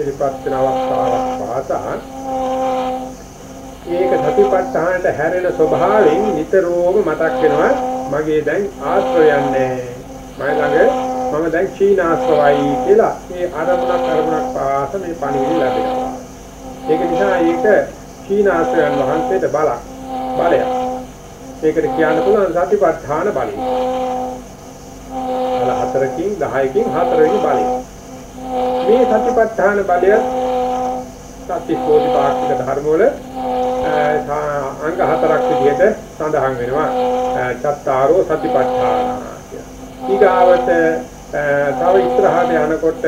ඉදිරිපත් වෙන අවස්ථාවක් පාසා ඒක සතිපට්ඨානට හැරෙන ස්වභාවයෙන් නිතරම මතක් වෙනවා. මගේ දැන් ආශ්‍රයන්නේ මම ළඟ මම දැන් චීනාශ්‍රවයි කියලා මේ අරමුණක් අරමුණක් පාස මේ පණිවිඩ ලැබෙනවා. ඒක නිසා ඒක චීනාශ්‍රයන් වහන්සේට බලක් බලයක්. ඒකට කියන්න පුළුවන් සතිපට්ඨාන බලය. බල හතරකින් 10කින් හතරවෙනි බලය. මේ සතිපට්ඨාන බලය සති කෝටිපාක්ෂික ධර්ම වල අංග හතරක් විදිහට සඳහන් වෙනවා. චත්තාරෝ සතිපට්ඨාන ඊගාවට තව ඉස්සරහට යනකොට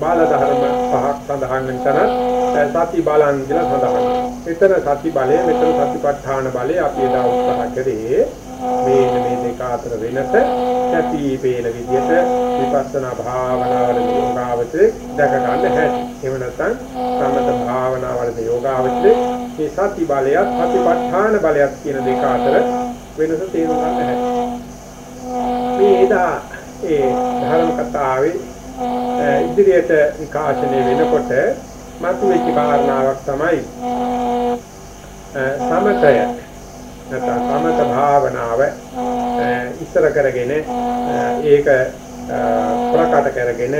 බාල ධර්ම පහක් සඳහන් වෙන තැන සති බලං කියලා සඳහන් එතන සති බලය මෙතන සතිපට්ඨාන බලය අපි එදා උත්සාහ කරේ මේ මේ දෙක අතර වෙනස කැපී පේන විදිහට විපස්සනා භාවනාවල යෝගාවචරේ දැක ගන්න හැටි. එහෙම නැත්නම් සමත භාවනාවල යෝගාවචරේ මේ සති බලයත් සතිපට්ඨාන බලයත් කියන දෙක අතර වෙනස තේරුම් ගන්න හැටි. මේ එදා ඒ ධර්ම කතාවේ ඉදිරියට විකාශනය වෙනකොට මතුවෙච්ච කාරණාවක් තමයි සමතය නැත්නම් සමත භාවනාව ඉස්සර කරගෙන ඒක ප්‍රකට කරගෙන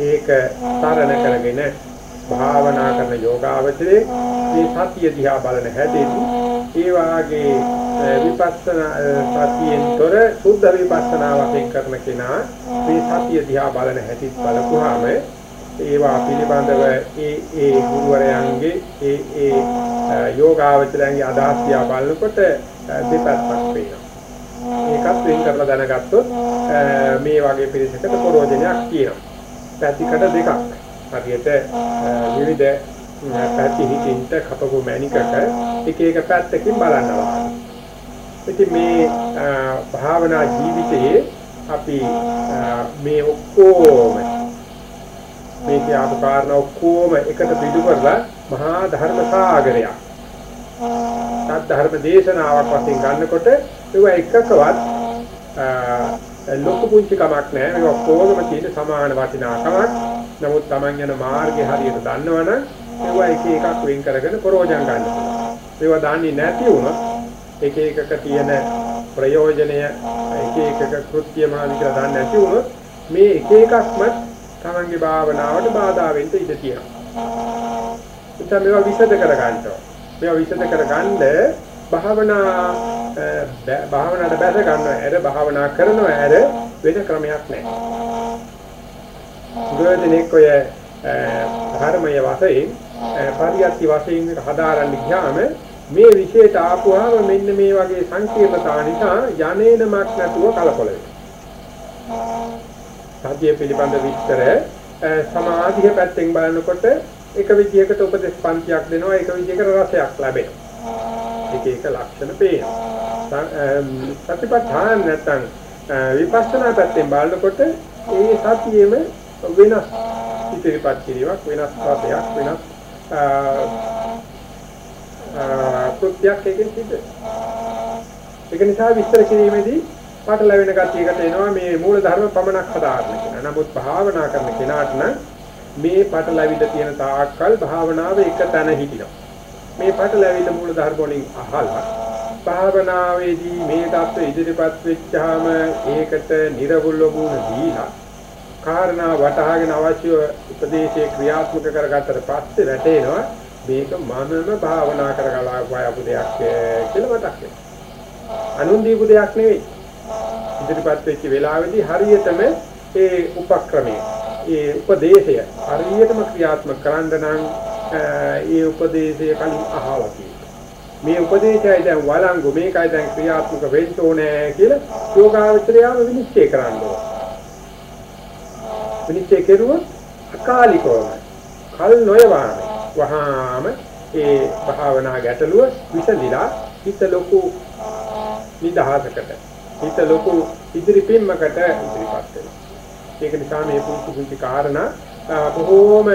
ඒක තරණ කරගෙන භාවනා කරන යෝගාවචරයේ මේ සතිය දිහා බලන හැටේදී ඒ වාගේ විපස්සනා සතියෙන්තර සුද්ධ විපස්සනාවක් කරන කෙනා මේ සතිය දිහා බලන හැටි බලපුවාම ඒවා පිළිබඳව ඒ ඒ ගුරුවරයන්ගේ ඒ ඒ යෝගාවචරයන්ගේ අදහස් දිහා බලනකොට දෙපැත්තක් පේනවා. ඒකත් වෙන් කරලා දැනගත්තොත් මේ වගේ පිළිසකට ප්‍රෝජනයක් තියෙනවා. පැතිකඩ දෙකක්. හරියට විවිධ පැති හිතින්ට කපපු මැණිකක එක එක පැත්තකින් බලනවා. ඉතින් මේ භාවනා ජීවිතයේ අපි මේ ඔක්කොම මේ කියපු කාරණා ඔක්කොම එකට පිටු කරලා මහා ධර්ම සාගරයක්. සත් ධර්ම දේශනාවක් වශයෙන් ගන්නකොට ඒවා එකකවත් ලොකු පුංචි කමක් නැහැ. මේ ඔක්කොම තියෙන සමාන වටිනාකමක්. නමුත් Taman යන මාර්ගය හරියට දන්නවනම් ඒවා එක එකක් වෙන් කරගෙන ප්‍රයෝජන ගන්න පුළුවන්. ඒවා දන්නේ නැති වුණොත් එක එකක තියෙන ප්‍රයෝජනය එක එකක කෘත්‍ය මොනවද කියලා දන්නේ නැති වුණොත් මේ එක එකක්ම තමන්ගේ භාවනාවට බාධා වෙන්න ඉඩ තියෙනවා. ඉතින් මේවා විසද කර ගන්නවා. මේවා විසද කර ගන්න භාවනා භාවනාවට බැස ගන්නවා. ඇර භාවනා කරනවා ඇර වෙන ක්‍රමයක් නැහැ. ගොඩනෙක් ඔය ධර්මයේ වශයෙන් පරියත්ති වශයෙන් හදාරන්න ගියාම මේ විශේෂයට ආපුවාම මෙන්න මේ වගේ සංකීර්ණතා නිසා යන්නේනමක් නැතුව කලකොල වෙනවා. සතිය පිළිබඳ විස්තර සමාධිය පැත්තෙන් බලනකොට එක විදිහකට උපදේශ පන්තියක් දෙනවා එක විදිහකට රසයක් ලැබෙනවා. එක එක ලක්ෂණ පේනවා. සතිපට්ඨාන නැත්නම් විපස්සනා පැත්තෙන් බලනකොට ඒ සතියෙම වෙනස් ඉදිරිපත් කිරීමක් වෙනස් පදයක් වෙනස් කෘත්‍යයක් එකකින් සිද්ධ ඒක නිසා විස්තර කිරීමේදී පාට ලැබෙන ගතියකට එනවා මේ මූල ධර්ම පමණක් හදාගන්න කියන. නමුත් භාවනා කරන කෙනාට නම් මේ පාට ලැබිලා තියෙන තාක්කල් භාවනාව එක තැන හිටිනවා. මේ පාට ලැබිලා මූල ධර්ම වලින් අහලා භාවනාවේදී මේ தත්ත්ව ඉදිරිපත් වෙච්චාම ඒකට නිර්වුල්ව වුණ දීලා කාරණා වටහාගෙන අවශ්‍ය උපදේශයේ ක්‍රියාත්මක කරගත්තට පස්සේ වැටෙනවා මේක මමම භාවනා කරගලා වයපු දෙයක් කියලා මතක් වෙනවා. අනුන් දීපු දෙයක් නෙවෙයි. ඉදිරිපත් වෙච්ච වෙලාවේදී හරියටම ඒ උපක්‍රමයේ ඒ උපදේශය හරියටම ක්‍රියාත්මක කරන්න නම් ඒ උපදේශය කලින් අහලා තියෙනවා. මේ උපදේශයයි දැන් වළංගු මේකයි දැන් ක්‍රියාත්මක වෙන්න ඕනේ කියලා යෝගාවචරයම විනිශ්චය කරන්න ඕනේ. විනිශ්චය කෙරුවොත් අකාලිකවම කල් නොයවාම වහාම ඒ භාවනා ගැටලුව විසඳිලා හිත ලොකු නිදහසකට හිත ලොකු ඉදිරි පින්මකට ඉදිරිපත් වෙනවා. ඒක නිසා මේ පුංචි පුංචි කාරණා බොහෝම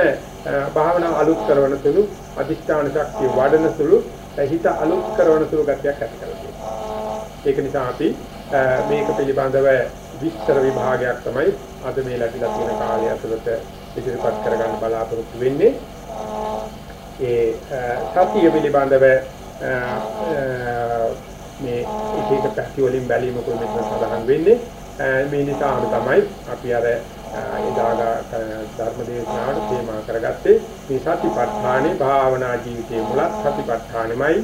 භාවනා අලුත් කරන තුරු අධිෂ්ඨාන ශක්තිය වඩන තුරු හිත අලුත් කරන තුරු ගතියක් ඇති කරගන්නවා. ඒක නිසා අපි මේක පිළිබඳව විස්තර විභාගයක් තමයි අද මේ ලැබිලා තියෙන කාලය ඇතුළත ඉදිරිපත් කරගන්න බලාපොරොත්තු වෙන්නේ ඒ සතිය පිළිබඳව මේ එක එක පැති වලින් බැලීම කොහොමද සඳහන් වෙන්නේ. මේ නිසාම තමයි අපි අර එදාගා ධර්මදේශනාවට තේමා කරගත්තේ මේ සතිපට්ඨානේ භාවනා ජීවිතයේ මුලත් සතිපට්ඨානෙමයි.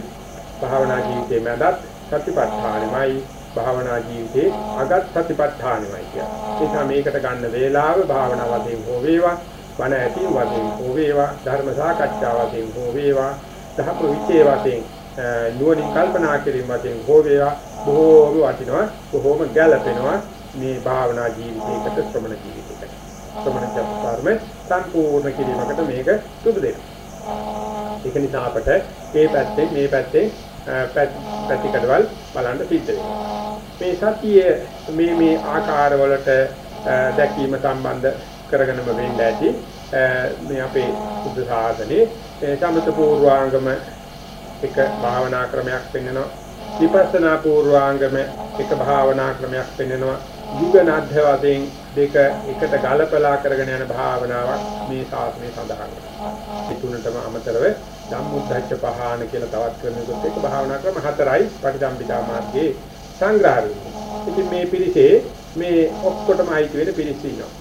භාවනා ජීවිතයේ මැදත් සතිපට්ඨානෙමයි. භාවනා ජීවිතේ අගත් සතිපට්ඨානෙමයි කියන්නේ. ඒ නිසා මේකට ගන්න වේලාව භාවනා වශයෙන් හෝ වේවා, වන ඇති වශයෙන් හෝ වේවා, ධර්ම සාකච්ඡා වශයෙන් හෝ වේවා, ධර්ම විචේ වශයෙන් නුවණින් කල්පනා කිරීම වශයෙන් හෝ වේවා බොහෝම වටිනවා, බොහෝම ගැළපෙනවා මේ භාවනා ජීවිතයකට ශ්‍රමණ ජීවිතයකට. ශ්‍රමණ ජප්පාරම සම්පූර්ණ කිරීමකට මේක සුදු දෙනවා. ඒක නිසා අපට මේ පැත්තෙන් මේ පැත්තෙන් පැතිකඩවල් බලන්න සිද්ධ වෙනවා. මේ සතිය මේ මේ ආකාරවලට දැකීම සම්බන්ධ කරගෙනම වෙන්න ඇති. මේ අපේ බුද්ධ ශාසනයේ සමත පූර්වාංගම එක භාවනා ක්‍රමයක් පෙන්වනවා. විපස්සනා පූර්වාංගම එක භාවනා ක්‍රමයක් පෙන්වනවා. යුගනද්ධ වශයෙන් දෙක එකට ගලපලා කරගෙන යන භාවනාවක් මේ ශාස්ත්‍රයේ සඳහන් වෙනවා. මේ තුනටම අමතරව ධම්මොද්දච්ච පහාන කියලා තවත් ක්‍රමයකට එක භාවනා ක්‍රම හතරයි පටිසම්භිදා මාර්ගයේ සංග්‍රහ වෙන්නේ. ඉතින් මේ පිළිසේ මේ ඔක්කොටම අයිති වෙන පිළිස ඉන්නවා.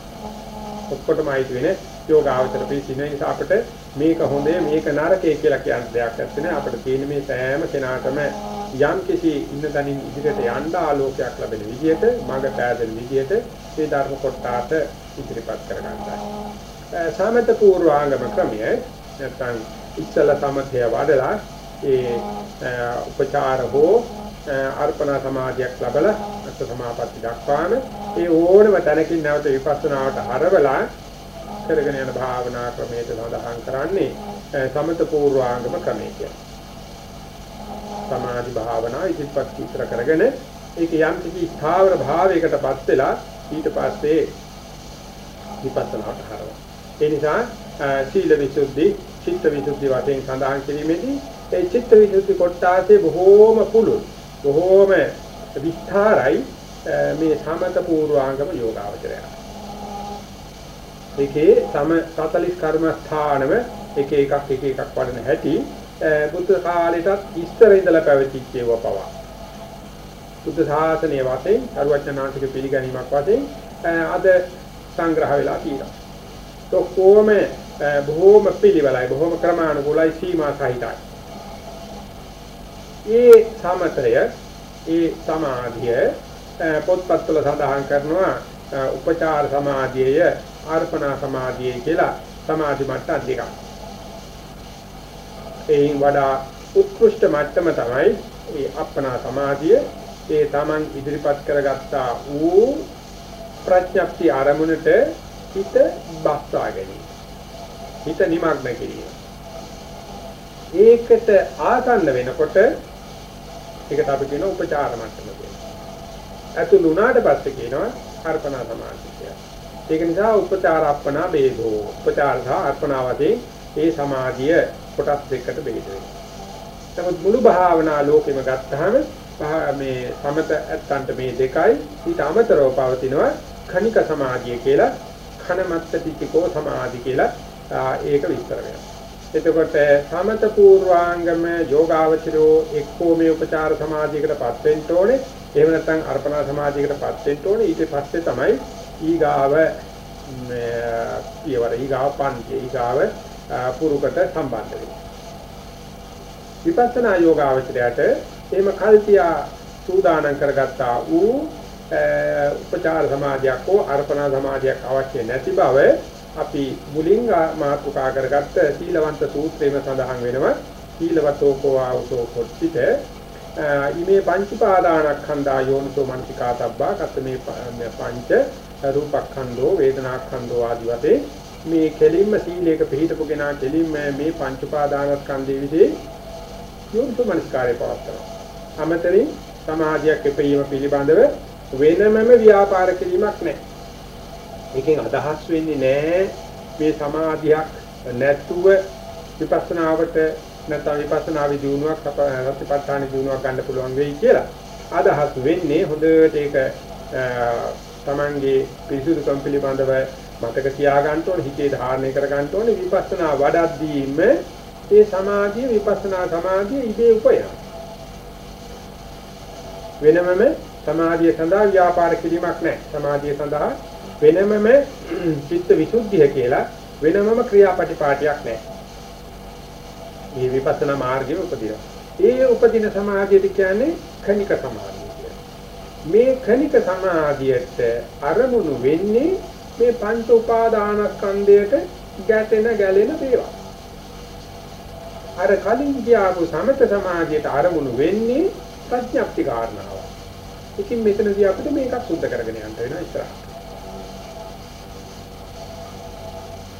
ඔක්කොටම අයිති වෙන යෝගාවචර පිළිස ඉන්න නිසා අපිට මේක හොඳේ මේක නරකේ කියලා කියන දෙයක් නැත්නම් අපිට තියෙන මේ සෑම කෙනාටම යම් කිසි ඉන්න තනින් ඉදිරියට යන්න ආලෝකයක් ලැබෙන විදිහට මඟ පෑදෙන විදිහට මේ ධර්ම කොටාට ඉදිරිපත් කර ගන්නයි. සමත පූර්වාංගම ක්‍රමය නැත්නම් ඉස්සල සමතය වඩලා ඒ උපචාර හෝ අර්පණ සමාධියක් ලැබලා අත් සමාපatti දක්වාම ඒ ඕනම තැනකින් නැවත විපස්සනාවට හරවලා කරගෙන යන භාවනා ක්‍රමයට සඳහන් කරන්නේ සමත පූර්වාංගම ක්‍රමය කියලා. සමාධි භාවනා ඉදිරිපත් විතර කරගෙන ඒක යම් කිසි ස්ථාවර භාවයකටපත් වෙලා ඊට පස්සේ විපස්සනාට හරවන. ඒ නිසා සීල විසුද්ධි, චිත්ත විසුද්ධි වශයෙන් සඳහන් කිරීමේදී ඒ චිත්ත විසුද්ධි කොටාසේ බොහෝම පුළුල්, බොහෝම විස්තරයි මේ සමත පූර්වාංගම යෝගාවචරය. ඒකේ සම 40 කර්මස්ථානම එක එකක් එක එකක් වඩන හැටි බුද්ධ කාලෙටත් ඉස්සර ඉඳලා පැවතිච්ච ඒවා පවා. බුද්ධ ශාසනයේ වශයෙන් අරුවචනාංශික පිළිගැනීමක් වශයෙන් අද සංග්‍රහ වෙලා තියෙනවා. તો කොහොම බොහෝම පිළිවෙලයි බොහෝම ක්‍රමානුකූලයි සීමා සහිතයි. ඒ සමතය ඒ සමාධිය පොත්පත්වල සඳහන් කරනවා උපචාර සමාධියය අර්පණා සමාධියය කියලා සමාධි මට්ටම් දෙකක්. එයින් වඩා උත්කෘෂ්ඨ මට්ටම තමයි ඒ අප්පනා සමාධිය ඒ Taman ඉදිරිපත් කරගත්තා වූ ප්‍රඥප්ති ආරමුණට හිත බස්සා ගැනීම. හිත නිමග්න කිරීම. ඒකට ආසන්න වෙනකොට ඒකට අපි කියන උපචාර මට්ටම කියනවා. අතුළු උනාට පස්සේ කියනවා අර්පණා සමාධිය කියලා. ඒක නිසා උපචාර අප්පනා ભેදෝ. උපචාර සහ අර්පණා වශයෙන් ඒ සමාධිය කොටස් දෙකකට බෙදෙනවා. නමුත් මුළු භාවනා ලෝකෙම ගත්තාම මේ සමත ඇත්තන්ට මේ දෙකයි ඊට අමතරව පවතිනවා khනික සමාධිය කියලා khනමත්තතිකෝ සමාධි කියලා ඒක විස්තර වෙනවා. එතකොට සමත පූර්වාංගම යෝගාවචරෝ එක්කෝ මේ උපචාර සමාධියකටපත් වෙන්න ඕනේ. එහෙම නැත්නම් අර්පණා සමාධියකටපත් වෙන්න ඕනේ. ඊට පස්සේ තමයි ඊගාව පියවර ඊගාව පන්ති ඊගාව පුරුකට සම්බන්ධ වෙනවා. විපස්සනා යෝගාවචරයට එහෙම කල්පියා සූදානම් කරගත්තා වූ උපචාර සමාධියක් හෝ අර්පණා සමාධියක් අවශ්‍ය නැති බව අපි මුලින් මාතෘකා කරගත්ත සීලවන්ත සූත්‍රයේම සඳහන් වෙනවා. සීලවතෝ කෝ ආවසෝ කොට්ටිත ඊමේ පංචපාදානස්කන්ධා යෝනිසෝ මනසිකාතබ්බා කතමේ පංච රූපස්කන්ධෝ වේදනාස්කන්ධෝ ආදී වශයෙන් මේ කෙලින්ම සීලයක පිළිපදපු කෙනා කෙලින්ම මේ පංච උපාදානස්කන්ධයේ විදී යොමුතු මනස්කාරය පවත්නවා. අමතරින් සමාධියක් එපීම පිළිබඳව වෙනමම ව්‍යාපාර කිරීමක් නැහැ. ඒකෙන් අදහස් වෙන්නේ නැහැ මේ සමාධියක් නැතුව විපස්සනාවට නැත්නම් විපස්සනා විදිනුවක් සතිපට්ඨාන දිනුවක් ගන්න පුළුවන් වෙයි කියලා. අදහස් වෙන්නේ හොඳට ඒක තමන්ගේ පිරිසුදුකම් පිළිබඳව මතක තියාගන්න ඕනේ හිතේ ධාරණය කරගන්න ඕනේ. විපස්සනා වඩද්දීම ඒ සමාධිය විපස්සනා සමාධිය ඉබේ උපයනවා වෙනමම සමාධිය සඳහා ව්‍යාපාර කිරීමක් නැහැ. සමාධිය සඳහා වෙනමම චිත්ත විසුද්ධිය කියලා වෙනමම ක්‍රියාපටිපාටියක් නැහැ. මේ විපස්සනා මාර්ගයේ උපදිනවා. ඒ උපදින සමාධියට කියන්නේ කණික සමාධිය. කියලා. මේ කණික සමාධියට අරමුණු වෙන්නේ මේ පංච උපාදානස්කන්ධයට ගැටෙන ගැලෙන දේවල්. අර කලින් කියපු සමත සමාධියට අරමුණු වෙන්නේ ප්‍රඥප්ති කාරණාව. ඉතින් මෙතනදී අපිට මේකත් සුද්ධ කරගෙන යන්න වෙනවා ඉස්සරහට.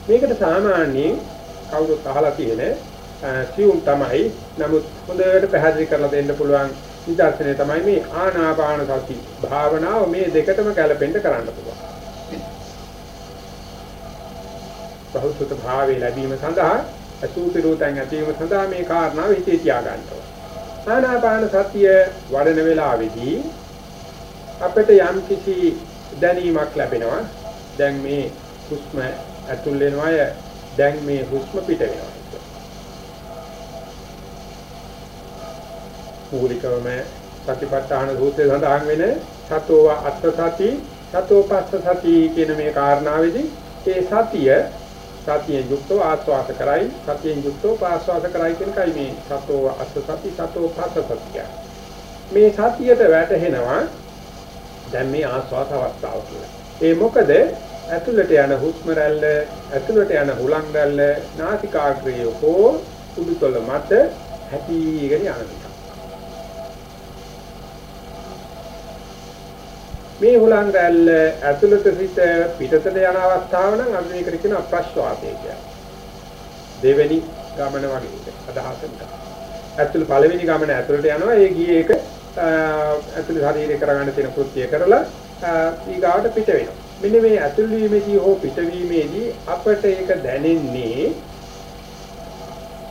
මේකට සාමාන්‍යයෙන් කවුරුත් අහලා තියෙන සියුම් තමයි. නමුත් හොඳට පැහැදිලි කරලා දෙන්න පුළුවන් නිදර්ශනය තමයි මේ ආනාපාන සති භාවනාව මේ දෙකටම ගැලපෙන්න කරන්න පුළුවන්. බහුසුත භාවයේ ලැබීම සඳහා අසුපිරෝතන් ඇතිවීම සඳහා මේ කාරණාව හිතේ තියාගන්න ඕනේ. ආනාපාන සතිය වඩන වෙලාවේදී අපිට යම් කිසි දැනීමක් ලැබෙනවා. දැන් මේ හුස්ම ඇතුල් වෙනවා දැන් මේ හුස්ම පිට වෙනවා. මූලිකවම සතිපට්ඨාන සූත්‍රයේ සඳහන් වෙන සතෝව අත්ථ සති සතෝ පස්ස සති කියන මේ කාරණාවේදී ඒ සතිය සතියෙන් යුක්තව ආස්වාද කරයි සතියෙන් යුක්තව පාස්වාද කරයි කියන කයි මේ සතෝව අත්ථ සති සතෝ පස්ස සතිය මේ සතියට වැටහෙනවා දැන් මේ ආස්වාද අවස්ථාව කියලා. ඒ මොකද ඇතුළට යන හුස්ම රැල්ල ඇතුළට යන හුලං රැල්ල නාසිකාග්‍රය හෝ උඩුතල මත හැපීගෙන යනවා. මේ හුලං රැල්ල ඇතුළත සිට පිටතට යන අවස්ථාව නම් අපි මේකට කියන ප්‍රශ්වාසය කියලා. දෙවෙනි ගමන වගේ අදහසක්. ඇතුළ පළවෙනි ගමන ඇතුළට යනවා ඒ ගියේ එක ඇතුළ ශරීරය කරගන්න තියෙන කෘත්‍ය කරලා ඊගාවට පිට වෙනවා. මෙන්න මේ ඇතුළ වීමේදී හෝ පිටවීමේදී අපට ඒක දැනෙන්නේ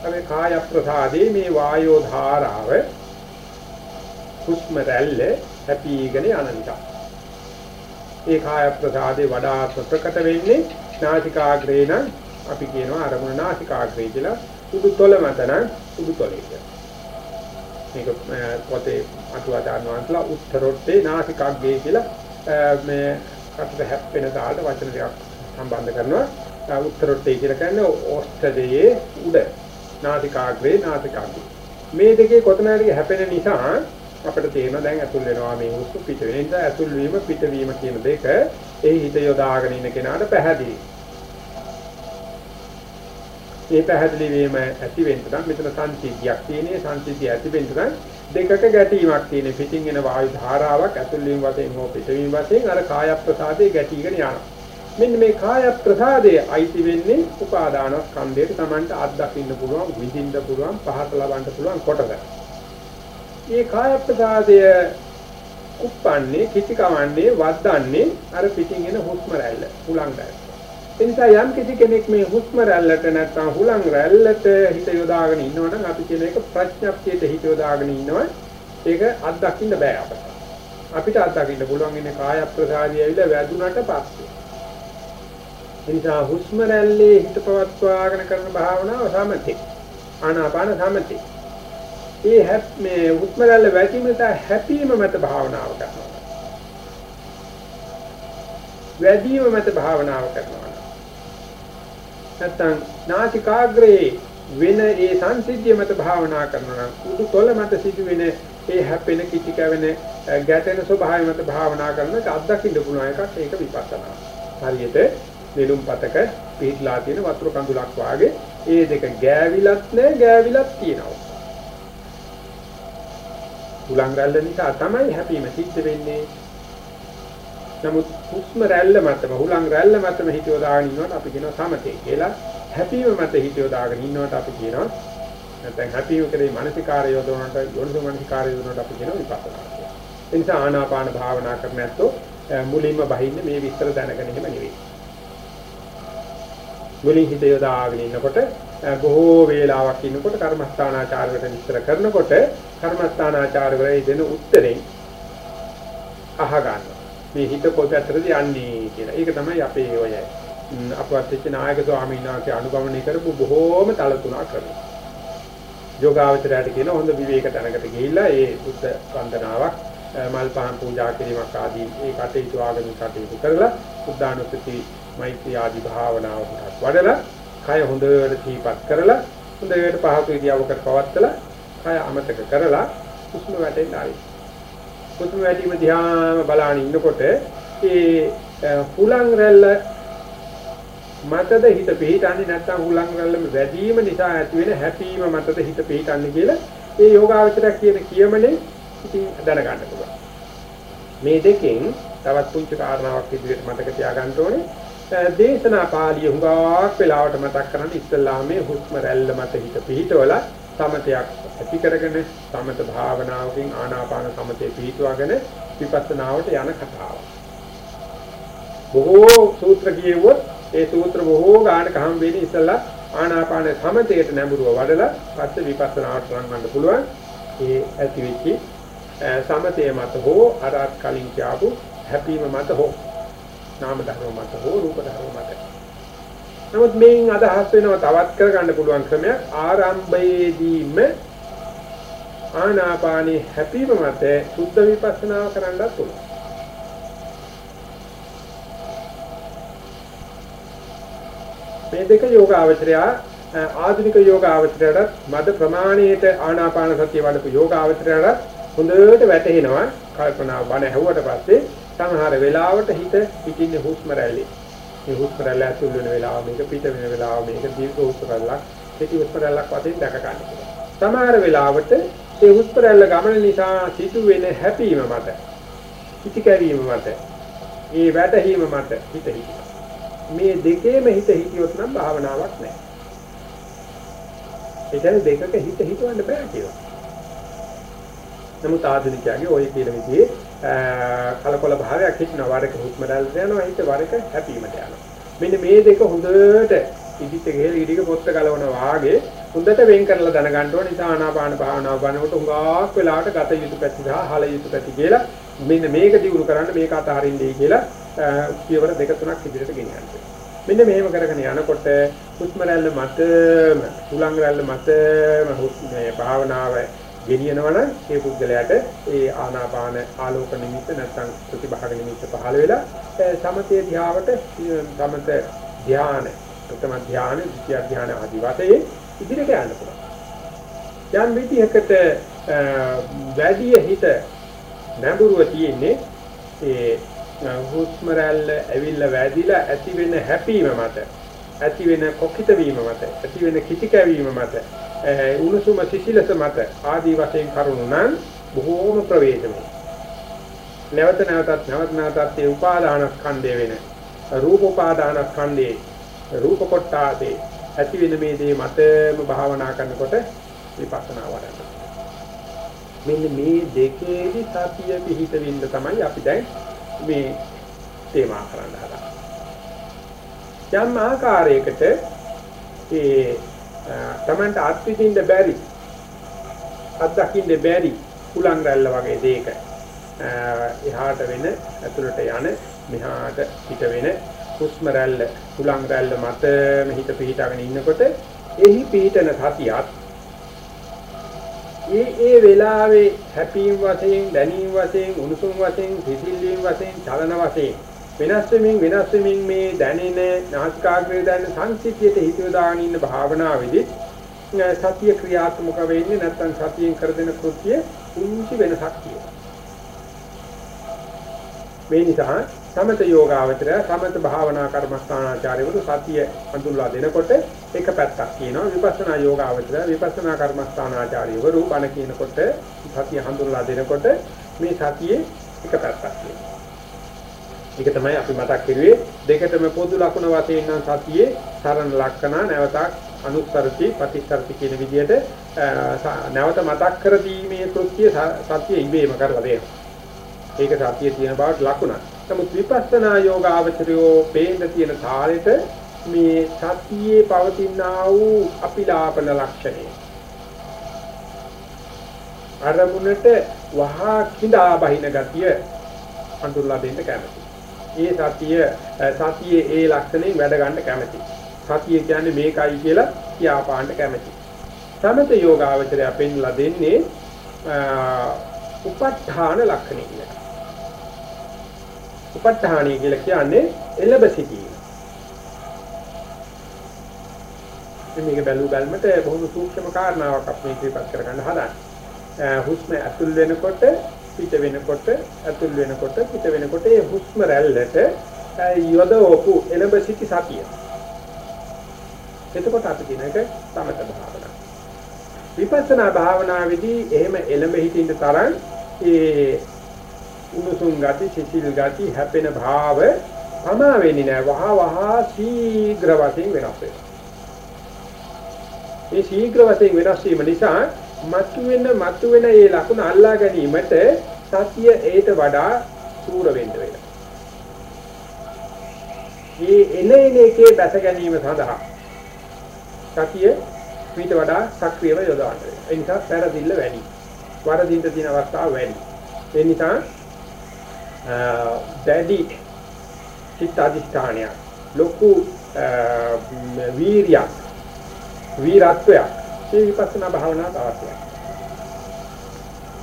අපි කාය ප්‍රසාදේ මේ වායෝ ධාරාව හුස්ම රැල්ල හැපීගෙන යන නිසා ඒ කාය ප්‍රසාදේ වඩා ප්‍රකට වෙන්නේ නාසිකාග්‍රේ නම් අපි කියනවා අරමුණ නාසිකාග්‍රේ කියලා උඩු තොල මත නම් උඩු තොලේ කියලා. මේක පොතේ අටුවාදාන වහන්සලා උත්තරොත්තේ නාසිකාග්‍රේ කියලා මේ කටට හැප්පෙන තාලට වචන ටිකක් සම්බන්ධ කරනවා. උත්තරොත්තේ කියලා කියන්නේ ඕස්ත්‍රයේ උඩ නාසිකාග්‍රේ නාසිකාග්‍රේ. මේ දෙකේ කොතනද හැපෙන නිසා අපිට තේරෙනවා දැන් ඇතුල් වෙනවා මේ හුස්ම පිට වෙන නිසා ඇතුල් වීම පිටවීම කියන දෙක ඒ හිත යොදාගෙන ඉන්න කෙනාට පැහැදිලි. මේ පැහැදිලි වීම ඇති වෙන්න නම් මෙතන සංසිද්ධියක් තියෙනේ සංසිද්ධිය ඇති වෙන්න නම් දෙකක ගැටීමක් තියෙනේ පිටින් එන වායු ධාරාවක් ඇතුල් වීම වශයෙන් හෝ පිටවීම වශයෙන් අර කාය ප්‍රසාදේ ගැටීගෙන යනවා. මෙන්න මේ කාය ප්‍රසාදයේ අයිති වෙන්නේ උපාදාන ස්කන්ධයට Tamanට අත්දකින්න පුළුවන් විඳින්න පුළුවන් පහත ලබන්න පුළුවන් කොටස. මේ කාය ප්‍රසාදය කුප්පන්නේ කිචි කවන්නේ වද්දන්නේ අර පිටින් එන හුස්ම රැල්ල හුලං රැල්ල. එනිසා යම් කිසි කෙනෙක් මේ හුස්ම රැල්ලට නැත්නම් හුලං රැල්ලට හිත යොදාගෙන ඉන්නවනම් අපි කියන එක ප්‍රඥප්තියට හිත යොදාගෙන ඉන්නවා. ඒක අත්දකින්න බෑ අපට. අපිට අත්දකින්න පුළුවන් ඉන්නේ කාය ප්‍රසාදිය ඇවිල්ලා වැදුනට පස්සේ. එනිසා හුස්ම රැල්ලේ හිත පවත්වාගෙන කරන භාවනාව සමතේ. ආනාපාන සමතේ. ඒ හැප් මේ හුස්ම රැල්ල වැටීමට හැපීම මත භාවනාව කරනවා. වැඩිම මත භාවනාව කරනවා. නැත්තම් නාසිකාග්‍රේ වෙන ඒ සංසිද්ධිය මත භාවනා කරනවා නම් උඩු තොල මත සිදුවෙන ඒ හැපෙන කිචි කැවෙන ගැටෙන ස්වභාවය මත භාවනා කරනක අත්දකින්න පුළුවන් එකක් ඒක විපස්සනා. හරියට නෙළුම් පතක පිටලා තියෙන වතුර කඳුලක් වාගේ ඒ දෙක ගෑවිලත් නැහැ ගෑවිලත් තියෙනවා. හුලං රැල්ල නිසා තමයි හැපීම සිද්ධ වෙන්නේ. නමුත් හුස්ම රැල්ල මතම හුලං රැල්ල මතම හිතියෝ දාගෙන ඉන්නවට අපි කියනවා සමතේ කියලා. හැපීම මත හිතියෝ දාගෙන ඉන්නවට අපි කියනවා නැත්නම් හැපීම කරේ මානසිකාරය යොදවනට යොන්සු මානසිකාරය යොදවනට අපි කියනවා විපස්සනා කියලා. ඒ නිසා ආනාපාන භාවනා කරන ඇත්තෝ මුලින්ම බහින්නේ මේ විස්තර දැනගෙන එහෙම නෙවෙයි. මුලින් හිත යොදාගෙන ඉන්නකොට බොහෝ වේලාවක් ඉන්නකොට කර්මස්ථානාචාරවලට විස්තර කරනකොට කර්මස්ථානාචාරවලයි දෙන උත්තරේ අහගන්න. මේ හිත කොයි පැත්තටද යන්නේ කියලා. ඒක තමයි අපේ ඔය අපවත් වෙච්ච නායක ස්වාමීන් වහන්සේ අනුගමනය කරපු බොහෝම තල තුනක් කරනවා. යෝගාවචරයට කියන හොඳ විවේක තැනකට ගිහිල්ලා ඒ බුද්ධ වන්දනාවක් මල් පහන් පූජා කිරීමක් ආදී ඒ කටයුතු ආගමික කටයුතු කරලා බුද්ධානුස්සති මෛත්‍රී ආදී භාවනාවකට වඩලා කය හොඳට තීපත් කරලා හොඳට පහසු ඉරියව්වකට පවත්තලා කය අමතක කරලා හුස්ම වැටෙන්න ආවේ. හුස්ම වැටීම ධ්‍යාන බලාගෙන ඉන්නකොට ඒ හුලං රැල්ල මතද හිත පිහිටන්නේ නැත්නම් හුලං රැල්ලම වැඩිම නිසා ඇති වෙන හැපීම මතද හිත පිහිටන්නේ කියලා ඒ යෝගාවචරයක් කියන කියමනේ ඉතින් දැනගන්න පුළුවන්. මේ දෙකෙන් තවත් පුංචි කාරණාවක් ඉදිරියට මතක තියාගන්න ඕනේ. දේශනා පාළිය හුඟක් වෙලාවට මතක් කරන්නේ ඉස්ලාමයේ හුස්ම රැල්ල මත හිත පිහිටවලා සමතයක් ඇති කරගෙන සමත භාවනාවකින් ආනාපාන සමතේ පිහිටුවාගෙන විපස්සනාවට යන කතාවක්. බොහෝ සූත්‍ර කියවුවොත් ඒ සූත්‍ර බොහෝ ගානක හම් වෙන්නේ ඉස්සලා ආනාපාන සමතේට නැඹුරුව වඩලා පස්සේ විපස්සනාවට රංගන්න පුළුවන්. ඒ ඇති වෙච්චි සමතේ මත හෝ අරත් කලින් කියපු හැපීම මත හෝ නාම ධර්ම මත හෝ රූප ධර්ම මත. නමුත් මේන් අදහස් වෙනවා තවත් කරගන්න පුළුවන් ක්‍රමයක් ආරම්භයේදීම ආනාපානී හැපීම මත සුද්ධ විපස්සනාව කරන්නත් පුළුවන්. මේ දෙක යෝගාවචරය ආධුනික යෝගාවචරයට මද ප්‍රමාණයට ආනාපාන සතිය වඩපු යෝගාවචරයට හොඳට වැටහෙනවා කල්පනා බණ ඇහුවට පස්සේ සමහර වෙලාවට හිත පිටින්නේ හුස්ම රැල්ලේ. මේ හුස්ම රැල්ල ඇතුල් වෙන වෙලාව මේක පිට වෙන වෙලාව මේක දීර්ඝ හුස්ම රැල්ලක් කෙටි හුස්ම රැල්ලක් වශයෙන් දැක ගන්න පුළුවන්. සමහර වෙලාවට ඒ හුස්ම රැල්ල ගමන නිසා සිදු වෙන හැපීම මත හිත කැවීම මත ඒ වැටහීම මත හිත හිතනවා. මේ දෙකේම හිත හිතියොත් නම් භාවනාවක් නැහැ. ඒ කියන්නේ දෙකක හිත හිතවන්න බෑ කියලා. නමුත් ආධුනිකයාගේ ওই කියන විදිහේ කලකොල භාවයක් හිටිනවා වරක හුස්ම රැල්ලට යනවා හිත වරක හැපීමට යනවා. මෙන්න මේ දෙක හොඳට ඉදිත් ගෙහෙල ඉදික පොත්ත ගලවන වාගේ හොඳට වෙන් කරලා දැනගන්න ඕන නිසා ආනාපාන භාවනාව බලනකොට හුඟක් වෙලාවට ගත යුතු පැති සහ හල යුතු පැති කියලා මෙන්න මේක දිනු කරන්න මේක අතහරින්නයි කියලා පියවර දෙක තුනක් ඉදිරියට ගෙනියන්න. මෙන්න මෙහෙම කරගෙන යනකොට හුස්ම රැල්ල මතම උලංග රැල්ල මතම මේ භාවනාව ගෙනියනවනම් ඒ පුද්ගලයාට ඒ ආනාපාන ආලෝක නිමිත්ත නැත්නම් ප්‍රතිභාග නිමිත්ත පහළ වෙලා සමතේ ධ්‍යාවට සමත ධ්‍යාන ප්‍රථම ධ්‍යාන ද්විතිය ධ්‍යාන ආදී වශයෙන් ඉදිරියට යන්න පුළුවන්. යම් විදිහකට වැඩි හිත නැඹුරුව තියෙන්නේ ඒ හුස්ම රැල්ල ඇවිල්ලා වැදිලා ඇති වෙන හැපීම මත ඇති වෙන කොකිත වීම මත ඇති වෙන කිචි කැවීම මත උණුසුම සිසිලස මත ආදී වශයෙන් කරුණු නම් බොහෝම ප්‍රවේශමයි. නැවත නැවතත් නැවත නැවතත් ඒ උපාදාන ස්කන්ධය වෙන රූප උපාදාන ස්කන්ධේ රූප කොටාදී ඇති වෙන මේ දේ මතම භාවනා කරනකොට විපස්සනා වඩන්න. මෙන්න මේ දෙකේදි සතිය පිහිට වෙන්න තමයි අපි දැන් මේ තේමා කරන්න හදන්නේ. යම් ආකාරයකට ඒ තමන්ට අත්විඳින්න බැරි. අත්දකින්න බැරි උලන් රැල්ල වගේ දෙයක. එහාට වෙන ඇතුළට යන මෙහාට පිට වෙන හුස්ම රැල්ල උලන් රැල්ල මත මෙහිත පිහිටගෙන ඉන්නකොට එහි පිහිටන සතියත් ඒ ඒ වෙලාවේ හැපීම් වශයෙන් දැනීම් වශයෙන් උණුසුම් වශයෙන් සිසිල්වීම් වශයෙන් චලන වශයෙන් වෙනස් වෙමින් වෙනස් වෙමින් මේ දැනෙන නාසිකාග්‍රේ දැනෙන සංසිද්ධියට හිත යොදාගෙන ඉන්න භාවනාවේදී සතිය ක්‍රියාත්මක වෙන්නේ නැත්නම් සතියෙන් කර දෙන කෘත්‍ය කුංචි වෙනසක් තියෙනවා. මේ නිසා සමත යෝගාවචරය සමත භාවනා කර්මස්ථානාචාර්යවරු සතිය හඳුන්වා දෙනකොට එක පැත්තක් කියනවා විපස්සනා යෝගාවචරය විපස්සනා කර්මස්ථානාචාර්යවරු බණ කියනකොට සතිය හඳුන්වා දෙනකොට මේ සතියේ එක පැත්තක් කියනවා. ඒක තමයි අපි මතක් කරුවේ දෙකටම පොදු ලකුණ වශයෙන් නම් සතියේ සරණ ලක්ෂණ නැවතක් අනුස්සරති ප්‍රතිස්සරති කියන විදිහට නැවත මතක් කර දීමේ කෘත්‍ය සතිය ඉබේම කරලා දෙනවා. ඒක සතියේ තියෙන බවට ලකුණක්. නමුත් විපස්සනා යෝග ආවචරයෝ පේන්න තියෙන තාලෙට මේ සතියේ පවතිනා වූ අපිලාපන ලක්ෂණය. අරමුණට වහා කිඳා බහින ගතිය හඳුල්ලා දෙන්න කැමතියි. ඒ සතිය සතියේ ඒ ලක්ෂණයෙන් වැඩ ගන්න කැමති. සතිය කියන්නේ මේකයි කියලා කියාපාන්න කැමති. සමත යෝගාවචරය පෙන්ලා දෙන්නේ උප ဋ ාණ ලක්ෂණය කියලා. උප ဋ ාණිය කියලා කියන්නේ එළඹ සිටීම. මේක බැලු බැලමට බොහොම සූක්ෂම කාරණාවක් අපි ඉදිරිපත් කරගන්න හදන්නේ. හුස්ම ඇතුල් වෙනකොට පිට වෙනකොට ඇතුල් වෙනකොට පිට වෙනකොට ඒ හුස්ම රැල්ලට යොදවපු එළඹ සිටි සතිය. එතකොට අපි කියන එක සමත භාවනාව. විපස්සනා භාවනාවේදී එහෙම එළඹ හිටින්න තරම් ඒ උණුසුම් ගති, සිසිල් ගති, හැපෙන භාව තමා වෙන්නේ නැහැ. වහ වහ ශීඝ්‍ර වශයෙන් වෙනස් වෙනවා. මේ ශීඝ්‍ර වශයෙන් වෙනස් වීම නිසා මතුවෙන මතුවෙන ඒ ලකුණ අල්ලා ගැනීමට සතිය ඒට වඩා සූර වෙන්න වෙනවා. මේ එන එන එකේ බැස ගැනීම සඳහා සතිය ඊට වඩා සක්‍රියව යොදවන්න වෙනවා. ඒ නිසා පෙරදිල්ල වැඩි. වරදින්න තියෙන අවස්ථාව වැඩි. ඒ නිසා දැඩි චිත්ත අධිෂ්ඨානය ලොකු වීරියක් වීරත්වයක් මේ විපස්සනා භාවනාවට අවශ්‍යයි.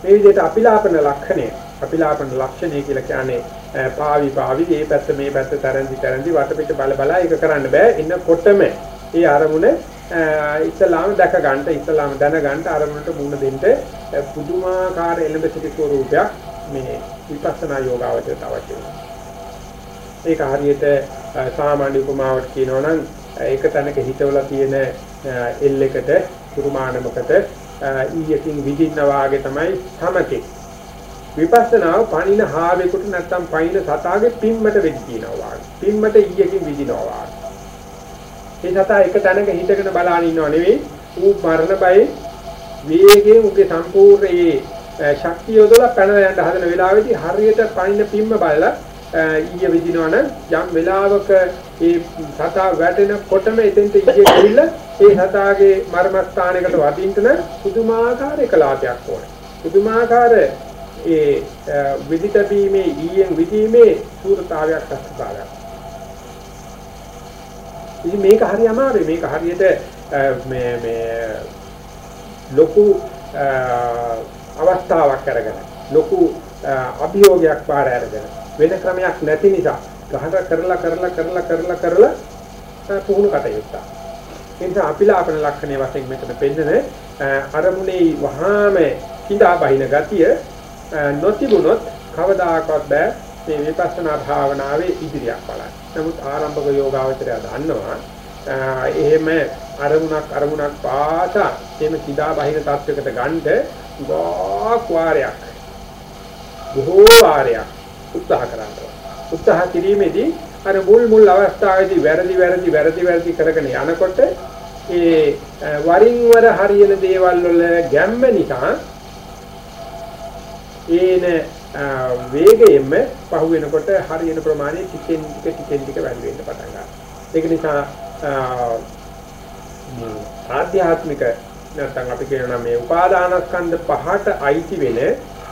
මේ විදිහට අපිලාපන ලක්ෂණය අපිලාපන ලක්ෂණය කියලා කියන්නේ පාවි පාවි මේ පැත්ත මේ පැත්ත තරන්දි තරන්දි වටපිට බල බල ඒක කරන්න බෑ ඉන්නකොටම ඒ අරමුණ ඉස්ලාම දැක ගන්නට ඉස්ලාම දැන ගන්නට අරමුණට මුණ දෙන්න පුදුමාකාර එළඹ සිටි ස්වරූපයක් මේ විපස්සනා යෝගාවචරයට අවශ්‍ය වෙනවා. ඒක හරියට සාමාන්‍ය උපමාවට කියනවා නම් ඒක තැනක හිතවලා තියෙන එල් එකට කුරුමානමකට ඊයකින් විදින්න වාගේ තමයි සමකේ. විපස්සනාව පණින හාවෙකුට නැත්තම් පයින් සතාගේ පිම්මට වෙදි කියනවා වාගේ. පිම්මට ඊයකින් විදිනවා වාගේ. ඒ සතා එක තැනක හිටගෙන බලාගෙන ඉන්නව නෙවෙයි ඌ මරණ බය වේගයෙන් උගේ සම්පූර්ණ ශක්තිය යොදලා පැනලා යන්න හදන වෙලාවේදී හරියට පණින පිම්ම බලලා ඊය විදිනවනම් යම් වෙලාවක ඒ සතා වැටෙනකොටම එතෙන්ට ඊයේ ගිහිල්ලා ඒ සතාගේ මර්මස්ථානයකට වදින්න නම් පුදුමාකාර එකලාපයක් ඕනේ. පුදුමාකාර ඒ විදිතබීමේ ඊයෙන් විදීමේ සූරතාවයක් අස්පාරයක්. ඉතින් මේක හරි අමාරුයි. මේක හරියට මේ මේ ලොකු අවස්ථාවක් අරගෙන ලොකු අභියෝගයක් පාර අරගෙන වෙන ක්‍රමයක් නැති නිසා ගහන කරලා කරලා කරලා කරලා කරලා පුහුණු කටයුත්ත. ඒ නිසා අපිලාපන ලක්ෂණයේ වශයෙන් මෙතන පෙන්නන අරමුණේ වහාම කිඳා බහින ගතිය නොතිබුණොත් කවදාකවත් බෑ මේ විපස්සනා භාවනාවේ ඉදිරියක් බලන්න. නමුත් ආරම්භක යෝගාවචරය දන්නවා එහෙම අරමුණක් අරමුණක් පාසා එහෙම කිඳා බහින තත්වයකට ගන්න ගොක් වාරයක් බොහෝ වාරයක් උත්සාහ කරනවා. උත්සාහ කිරීමේදී අර මුල් මුල් අවස්ථාවේදී වැරදි වැරදි වැරදි වැරදි කරගෙන යනකොට ඒ වරින් වර හරියන දේවල් වල ගැම්ම නිසා ඒන වේගයෙන්ම පහු වෙනකොට හරියන ප්‍රමාණය ටිකෙන් ටික ටිකෙන් ටික වැඩි වෙන්න පටන් ගන්නවා. ඒක නිසා ආධ්‍යාත්මික නැත්නම් අපි කියනවා මේ උපාදානස්කන්ධ පහට අයිති වෙන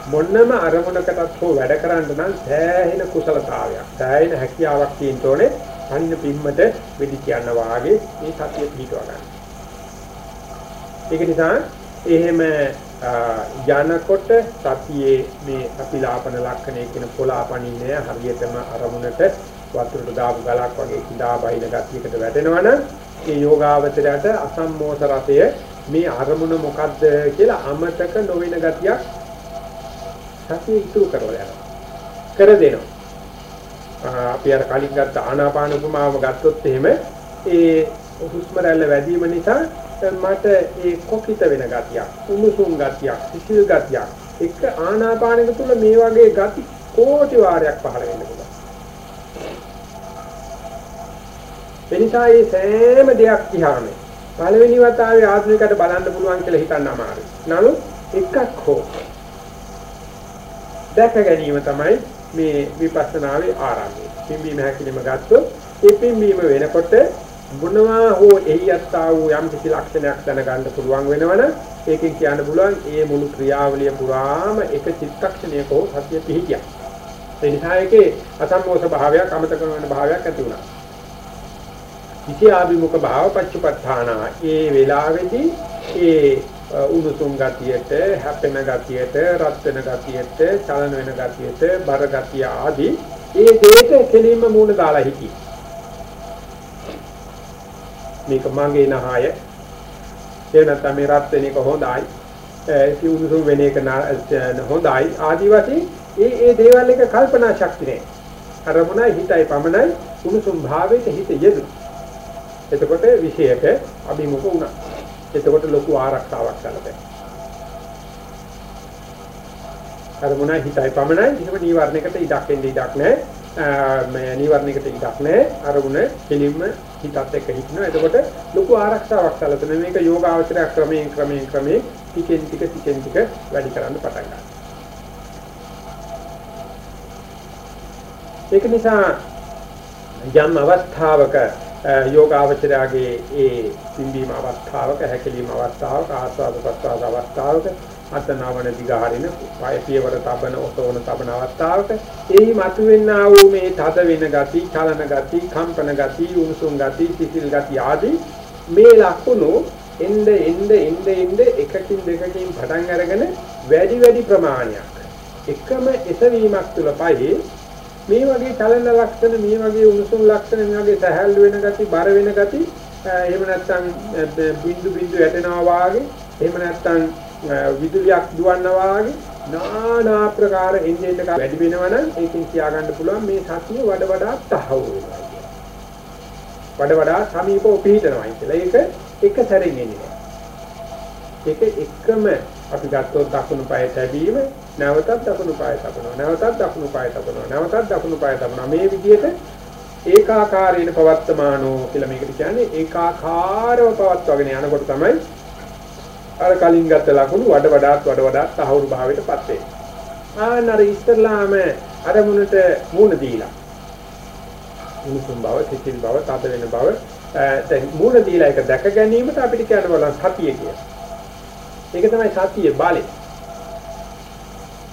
මොන්නම අරමුණකටත් හෝ වැඩ කරන්න නම් සෑහෙන කුසලතාවයක් සෑහෙන හැකියාවක් තියෙන්න ඕනේ අන්න පිම්මට වෙදි කියන වාගේ මේ සතිය පිටව ගන්න. ඒක නිසා එහෙම යනකොට සතියේ මේ අපිලාපන ලක්ෂණය කියන පොලාපණින්නේ හරියටම අරමුණට වතුරට දාපු ගලක් වගේ කිඳා බහින ගතියකට වැටෙනවනම් ඒ යෝගාවචරයට අසම්මෝස රසය මේ අරමුණ මොකද්ද කියලා අමතක නොවන ගතියක් සතිය ඉතුරු කරලා යනවා. කර දෙනවා. අපි අර කලින් ගත්ත ආනාපාන උපමාව ගත්තොත් එහෙම ඒ හුස්ම රැල්ල වැඩිම නිසා මට ඒ කොකිත වෙන ගතියක්, උණුසුම් ගතියක්, සිසිල් ගතියක් එක ආනාපානක තුල මේ වගේ ගති කෝටි වාරයක් පහළ වෙන්න පුළුවන්. එනිසා මේ සෑම දෙයක් දිහාම පළවෙනි වතාවේ ආධුනිකයට බලන්න පුළුවන් කියලා හිතන්න අමාරුයි. නමුත් එකක් හෝ දැක ගැනීම තමයි මේ විපස්සනාවේ ආරම්භය. පිම්බීම හැකිලිම ගත්තොත් ඒ පිම්බීම වෙනකොට මොනවා හෝ එහියත්තා වූ යම් කිසි ලක්ෂණයක් දැනගන්න පුළුවන් වෙනවනම් ඒකෙන් කියන්න පුළුවන් ඒ මුළු ක්‍රියාවලිය පුරාම එක චිත්තක්ෂණයක හෝ සතිය පිහිටියක්. ඒ නිසා ඒකේ අසම්මෝස භාවයක් අමතක වෙන භාවයක් ඇති වුණා. විෂයාභිමුඛ භාව පච්චපත්තාන ඒ වෙලාවේදී ඒ උණුසුම් ගතියට හැපෙන ගතියට රත් වෙන ගතියට චලන වෙන ගතියට බර ගතිය ආදී ඒ දෙයට කෙලින්ම මූණ දාලා හිටි මේක මගේ නහය. ඒ නැත්නම් මේ රත් වෙන එක හොඳයි. ඒ උණුසුම් වෙන එක හොඳයි. ආදී වශයෙන් ඒ ඒ දේවල් එක කල්පනා ශක්තිය නෑ අරමුණයි හිතයි පමණයි උණුසුම් භාවයට හිත යෙදුණා. එතකොට විශේෂයට අභිමුඛ වුණා. එතකොට ලොකු ආරක්ෂාවක් ගන්නබෑ. අර මොනයි හිතයි පමණයි කිසිම නීවරණයකට ඉඩක් එන්නේ ඉඩක් නැහැ. මේ නීවරණයකට ඉඩක් නැහැ. අරමුණ කෙලින්ම හිතත් එක්ක හිටිනවා. එතකොට ලොකු ආරක්ෂාවක් සැලසෙන මේක යෝගාවචරය ක්‍රමයෙන් ක්‍රමයෙන් ක්‍රමයෙන් ටිකෙන් ටික ටිකෙන් ටික වැඩි කරන්න පටන් ගන්නවා. ඒක නිසා යම් අවස්ථාවක යෝගාවචරයාගේ ඒ පිම්බීම අවස්ථාවක හැකලීම අවස්ථාවක ආස්වාද ප්‍රසආද අවස්ථාවක අතනවන දිගහරින පය පියවර තබන ඔසවන තබන අවස්ථාවක එහි මතුවෙනා වූ මේ තද වෙන ගති, චලන ගති, කම්පන ගති, උණුසුම් ගති, සිසිල් ගති ආදී මේ ලක්ෂණු එnde එnde එnde එnde එකකින් දෙකකින් පටන් අරගෙන වැඩි වැඩි ප්‍රමාණයක් එකම එසවීමක් තුළ පහේ මේ වගේ චලන ලක්ෂණ මේ වගේ උණුසුම් ලක්ෂණ මේ වගේ සහැල්ලු වෙන ගති බර වෙන ගති එහෙම නැත්නම් බින්දු බින්දු වැටෙනවා වාගේ එහෙම නැත්නම් විදුලියක් දුවනවා වාගේ নানা ආකාර එන්ජින් එක වැඩි වෙනවනම් ඒකෙන් කියා ගන්න පුළුවන් මේ සතිය වඩ වඩා තහවුරු වෙනවා වඩ වඩා සමීපව පිහිටනවා කියලා. ඒක එක සැරින් එන්නේ. ඒක එකම අපි ගත්තොත් දකුණු පාය තැබීම නැවතත් දකුණු පාය තබනවා. නැවතත් දකුණු පාය තබනවා. නැවතත් දකුණු පාය තබනවා. මේ විදිහට ඒකාකාරීන පවත්තමානෝ කියලා මේකට කියන්නේ ඒකාකාරව පවත්වාගෙන යනකොට තමයි අර කලින් ගත්ත ලකුණු වඩ වඩාත් වඩ වඩාත් තහවුරු භාවයටපත් වෙන්නේ. ආනර ඉස්තරලාම අරමුණට මූණ දීලා. උණුසුම් බව, සිසිල් බව, තද වෙන බව දැන් මූණ දීලා ඒක දැක ගැනීමට අපිට කියන්න බලන්න සතිය කියලා. ඒක තමයි සතිය බලය.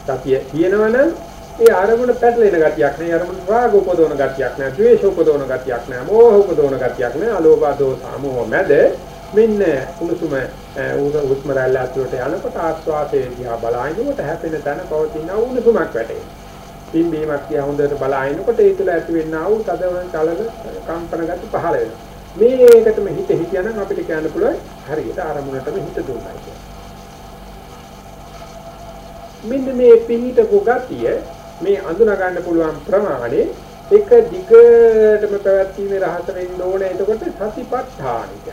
සතිය කියනවනම් ඒ අරමුණ පැටලෙන ගතියක් නෑ අරමුණ රාග උපදවන ගතියක් නෑ ද්වේෂ උපදවන ගතියක් නෑ මෝහ උපදවන ගතියක් නෑ අලෝභ දෝස අමෝහ මැද මෙන්න උණුසුම උස්ම රැල්ල ඇතුළට යනකොට ආස්වාදයේ දිහා බලනකොට හැපෙන තැන පවතින උණුසුමක් වැටේ. පිම්බීමක් දිහා හොඳට බලනකොට ඒ තුළ ඇති වෙන්නා වූ තදවන චලන කම්පන ගති පහළ වෙනවා. මේකටම හිත හිතියනම් අපිට කියන්න පුළුවන් හරියට අරමුණටම හිත දුන්නා කියලා. මෙන්න මේ පිහිටපු ගතිය මේ අඳුනා ගන්න පුළුවන් ප්‍රමාණය එක දිගටම පැවැත්ීමේ රහස වෙන්න ඕනේ එතකොට සතිපට්ඨානික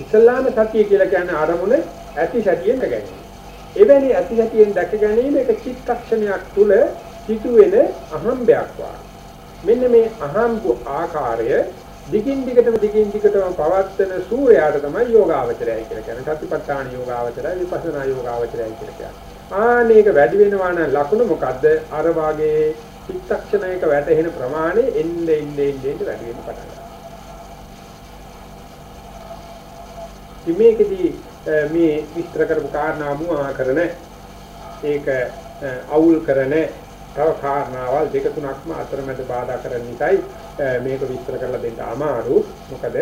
ඉස්ලාම සතිය කියලා කියන්නේ අරමුණ ඇති සතියෙන් ගැනීම. එවැනි ඇති සතියෙන් දැක ගැනීම එක චිත්තක්ෂණයක් තුල සිදුවෙන අහම්බයක් වා. මෙන්න මේ අහම්බු ආකාරය දිගින් දිගටම දිගින් දිගටම පවත්වන සූර්යයාට තමයි යෝගාවචරය කියලා කියන්නේ. සතිපට්ඨාන යෝගාවචරය, විපස්සනා යෝගාවචරය කියලා කියන්නේ. ආනේක වැඩි වෙනවා නම් ලකුණ මොකද්ද? අර වාගේ චිත්තක්ෂණයක වැටෙන ප්‍රමාණය එන්නේ එන්නේ එන්නේ වැඩි වෙන පටන් ගන්නවා. මේකෙදී මේ විස්තර කරපු කාරණා මුවා කරන ඒක අවුල් කරන තව කාරණාවල් දෙක තුනක්ම අතරමැද බාධා කරන නිසායි මේක විස්තර කරලා දෙන්න අමාරු. මොකද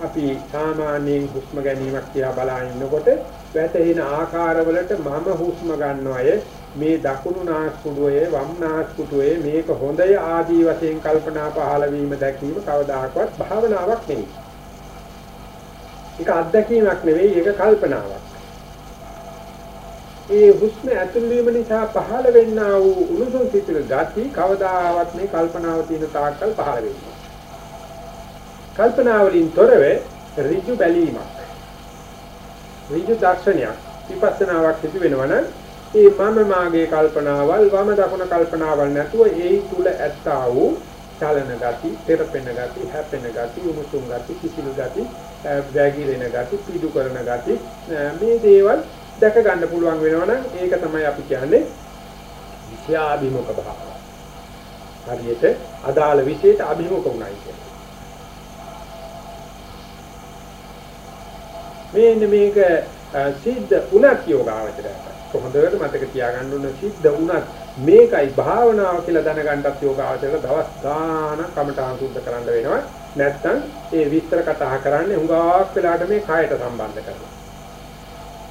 අපි සාමාන්‍යයෙන් හුස්ම ගැනීමක් කියලා බලා ඉන්නකොට වැටෙන ආකාරවලට මම හුස්ම ගන්නවය මේ දකුණු නාස්පුඩුවේ වම් නාස්පුඩුවේ මේක හොඳය ආදී වශයෙන් කල්පනා පහළ වීම දැකීම කවදාකවත් භාවනාවක් නෙවෙයි. ඒක අත්දැකීමක් නෙවෙයි ඒක කල්පනාවක්. ඒ හුස්ම ඇතුල් වීම නිසා පහළ වෙන්නා වූ උණුසුම් සිසිල් ගති කවදාවත් මේ කල්පනාව තියෙන තාක්කල් පහළ වෙන්නේ. කල්පනාවලින් තොරව ඍජු බැලීමක්. ඍජු දර්ශනයක් විපස්සනාවක් සිදු වෙනවනම් ඒ මම මාගේ කල්පනාවල් වම දකුණ කල්පනාවල් නැතුව ඒ තුල ඇත්තා වූ චලන ගති, තෙරපෙන ගති, හැපෙන ගති, උණුසුම් ගති, කිසිලු ගති, වැගිරෙන ගති, පීඩු කරන ගති මේ දේවල් දැක ගන්න පුළුවන් වෙනවනම් ඒක තමයි අපි කියන්නේ විෂයාභිමුඛ භාව. හරියට අදාළ විෂයට අභිමුඛ වුණයි කියන්නේ. මේන්න මේක සිද්ධ උනත් යෝගාවචරයට කොහොමදට මතක තියාගන්න ඕන සිද්ධ උනත් මේකයි භාවනාව කියලා දැනගන්නත් යෝගාවචරයට දවස් ගාන කමඨාන් සුද්ධ කරන්න වෙනවා නැත්තම් ඒ විස්තර කතා කරන්නේ හුඟක් වෙලාට මේ කයට සම්බන්ධ කරලා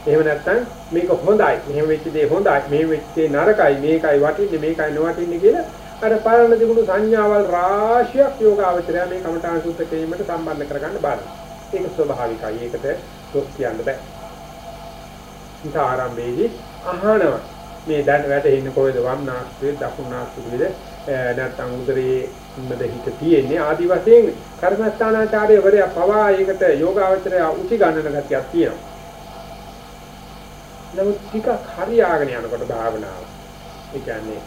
එහෙම නැත්නම් මේක හොඳයි මෙහෙම වෙච්ච දේ හොඳයි මෙහෙම වෙච්ච දේ නරකයි මේකයි වටින්නේ මේකයි නොවටින්නේ කියලා අර පාරණ තිබුණු සංඥාවල් රාශියක් යෝගාවචරය මේ කමඨාන් සුද්ධ කිරීමට සම්බන්ධ කරගන්න බලන්න. ඒක ස්වභාවිකයි. ඒකට දොස් කියන්න බෑ. ඉත ආරම්භයේදී අහනවා මේ දැන් වැටෙන්නේ කොහෙද වම් නාස්පුවේ දකුණු නාස්පුවේද නැත්නම් උදරයේ ඉන්නද හිත තියෙන්නේ ආදි වශයෙන් කර්මස්ථානාචාර්ය වරයා පවා ඒකට යෝගාවචරය උචි ගන්නන ගතියක් තියෙනවා. නමුත් ටිකක් හරියාගෙන යනකොට භාවනාව. ඒ කියන්නේ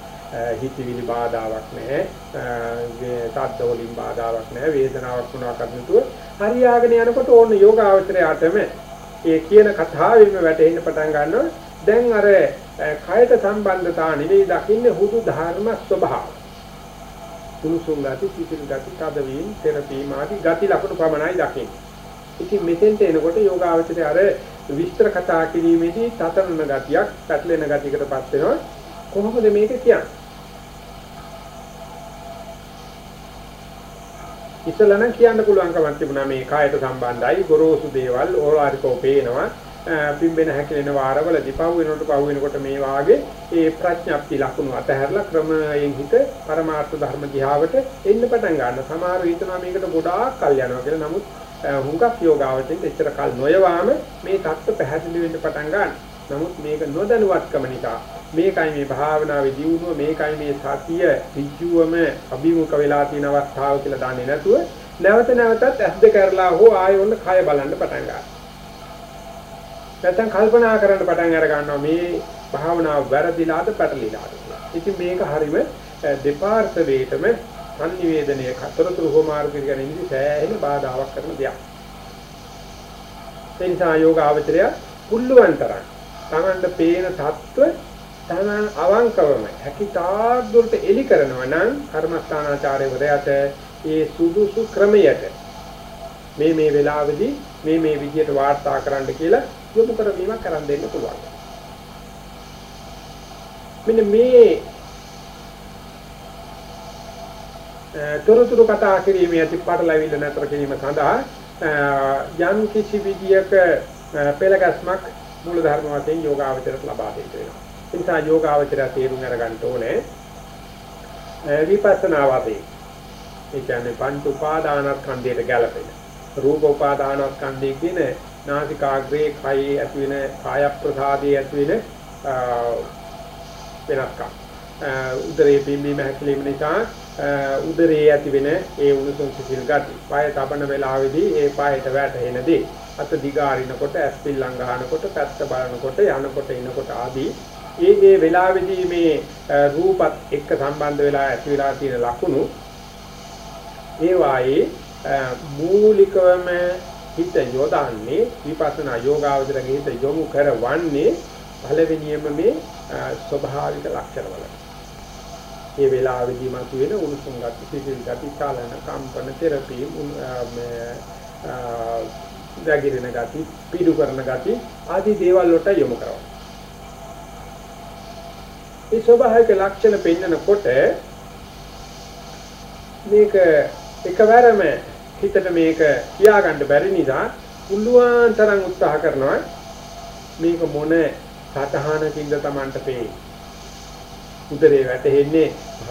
හිතවිලි බාධාවක් නැහැ. මේ තද්ද වලින් බාධාවක් නැහැ. වේදනාවක් වුණා කරනතුව හරියාගෙන යනකොට ඕන යෝගාවචරයටම ඒ කියන කතාවෙම වැටෙන්න පටන් ගන්නවා. දැන් අර කයට සම්බන්ධතා නෙවෙයි දකින්නේ හුදු ධර්ම ස්වභාවය. තුනුසුන් ගති, සිතිල් ගති, තදවීම, තෙරපීම ආදී ගති ලක්ෂණ පමණයි දකින්නේ. ඉතින් මෙතෙන්ට එනකොට යෝගාවචරය අර විස්තර කතා කිරීමේදී තතනන ගතියක්, පැටලෙන ගතියකටපත් වෙනවා. කොහොමද මේක කියන්නේ? ඉතල නම් කියන්න පුළුවන්කමක් තිබුණා මේ කායට සම්බන්ධයි ගොරෝසු දේවල් ඕලාරිකෝ පේනවා පිම්බෙන හැකිලෙන වාරවලදී පහු වෙනකොට පහු වෙනකොට මේ වාගේ ඒ ප්‍රඥප්ති ලකුණු අතහැරලා ක්‍රමයෙන් හිත පරමාර්ථ ධර්ම දිහාවට එන්න පටන් ගන්න. සමහර හිතනවා මේකට ගොඩාක් කල් යනවා කියලා. නමුත් හුඟක් යෝගාවචෙන් එච්චර කල් නොයවාම මේ தත්ත්ව පැහැදිලි වෙන්න පටන් ගන්නවා. නමුත් මේක නොදැනුවත්කම නිසා මේකයි මේ භාවනාවේ දියුණුව මේකයි මේ සතිය ඍජුවම අභිමුඛ වෙලා තියෙන අවස්ථාව කියලා දන්නේ නැතුව නැවත නැවතත් ඇස් දෙක කරලා හෝ ආයෙ ඔන්න කය බලන්න පටන් ගන්නවා. නැත්තම් කල්පනා කරන්න පටන් අර ගන්නවා මේ භාවනාව වැරදිලාද පැටලිලාද කියලා. ඉතින් මේක හරීම දෙපාර්ශවයටම sannivedanaya කතරතුරු හෝමාර්ගික ගැනීමදී සෑහෙන බාධාවක් කරන දෙයක්. එනිසා යෝග ආචරය පුළුවන් තරම් තමන්ට පේන தত্ত্ব තමන් අවංකවම හැකිතා දුරට එලි කරනවා නම් කර්මස්ථානාචාර්යවරයාට ඒ සුදුසු ක්‍රමයට මේ මේ වෙලාවේදී මේ මේ විදියට වාර්තා කරන්න කියලා යොමු කරවීමක් කරන් දෙන්න පුළුවන්. මෙන්න මේ තොරතුරු කතා කිරීමේ ඇති පාඩලවිල්ල නතර කිරීම සඳහා යම් කිසි විදියක පෙළගස්මක් මූල ධර්ම වශයෙන් යෝගාවචරයට ලබා දෙන්න වෙනවා. ඒ නිසා යෝගාවචරය තේරුම් අරගන්න ඕනේ විපස්සනා වාදී. ඒ කියන්නේ පංච උපාදානස්කන්ධයට ගැලපෙන. රූප උපාදානස්කන්ධය කියන නාසිකාග්‍රේ කයේ ඇති වෙන කාය ප්‍රසාදයේ ඇති වෙන වෙනස්කම්. උදරයේ පිම්බීම හැකිලිම නිසා උදරයේ ඇති වෙන ඒ උණුසුම් සිසිල් ගති. පාය තබන වෙලාවේදී ඒ පායට වැටෙනදී අත දිගාරිනකොට ඇස් පිල්ලම් ගන්නකොට පැත්ත බලනකොට යනකොට එනකොට ආදී ඒ ඒ වෙලාවේදී මේ රූපත් එක්ක සම්බන්ධ වෙලා ඇති වෙලා තියෙන ලක්ෂණ ඒ වායේ මූලිකවම හිත යොදන්නේ විපස්සනා යෝගාවචරගේ හිත යොමු කරවන්නේ පළවෙනියම මේ ස්වභාවික ලක්ෂණ වල. මේ වෙලාවේදී මතුවෙන උණුසුම් ගති, සිසිල් ගති, චලන, කම්පන, තෙරපි, මේ දගිරෙන ගති, පීඩු කරන ගති ආදී දේවල් වලට යොමු කරනවා. මේ ස්වභාවික ලක්ෂණ පෙන්නකොට මේක එකවරම හිතට මේක කියාගන්න බැරි නිසා පුළුවන් තරම් උත්සාහ කරනවා මේක මොන සතහනකින්ද Tamanට පේන්නේ උදරේ වැටෙන්නේ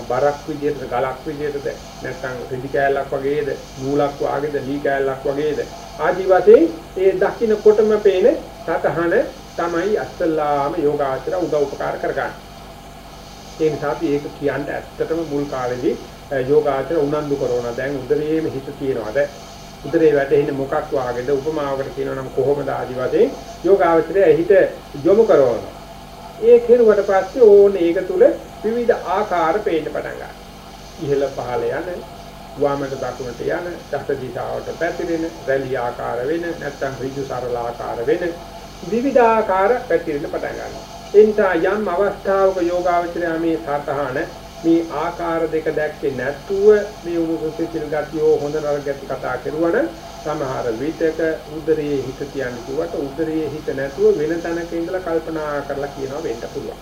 බරක් විදියටද ගලක් විදියටද නැත්නම් රිදි කෑල්ලක් වගේද? නූලක් වාගේද? ලී කෑල්ලක් වගේද? ආදි වශයෙන් ඒ දකින්න කොටම පේන සතහන තමයි අස්සලාම යෝගාචර උදව් උපකාර කරගන්නේ. ඒ නිසා අපි ඒක කියන්න ඇත්තටම මුල් කාලේදී යෝගාචර උනන්දු කරනවා. දැන් උදරයේම හිත තියනවාද? උදරේ වැටෙන්නේ මොකක් වාගේද? උපමාවකට කියනවා නම් කොහොමද? ආදි වශයෙන් යෝගාචරය හිත යොමු කරනවා. ඒ කෙරුවට පස්සේ ඕන ඒක තුල විවිධ ආකාර පේන්න පටන් ගන්නවා. ඉහළ පහළ යන, වමට දකුණට යන, දස දිශාවට පැතිරෙන, රැලි ආකාර වෙන, නැත්නම් ඍජු සරල ආකාර වෙන විවිධ ආකාර පැතිරෙන්න පටන් ගන්නවා. ඒ නිසා යම් අවස්ථාවක යෝගාවචරය මේ සතහන මේ ආකාර දෙක දැක්කේ නැතුව මේ උණුසුම් සිසිල් ගතිය හොඳ නරක ගති කතා කරුවනම් සමහර විටක උදරයේ හිත තියන්න කිව්වට උදරයේ හිත නැතුව වෙන තැනක ඉඳලා කල්පනා කරලා කියනවා වෙන්න පුළුවන්.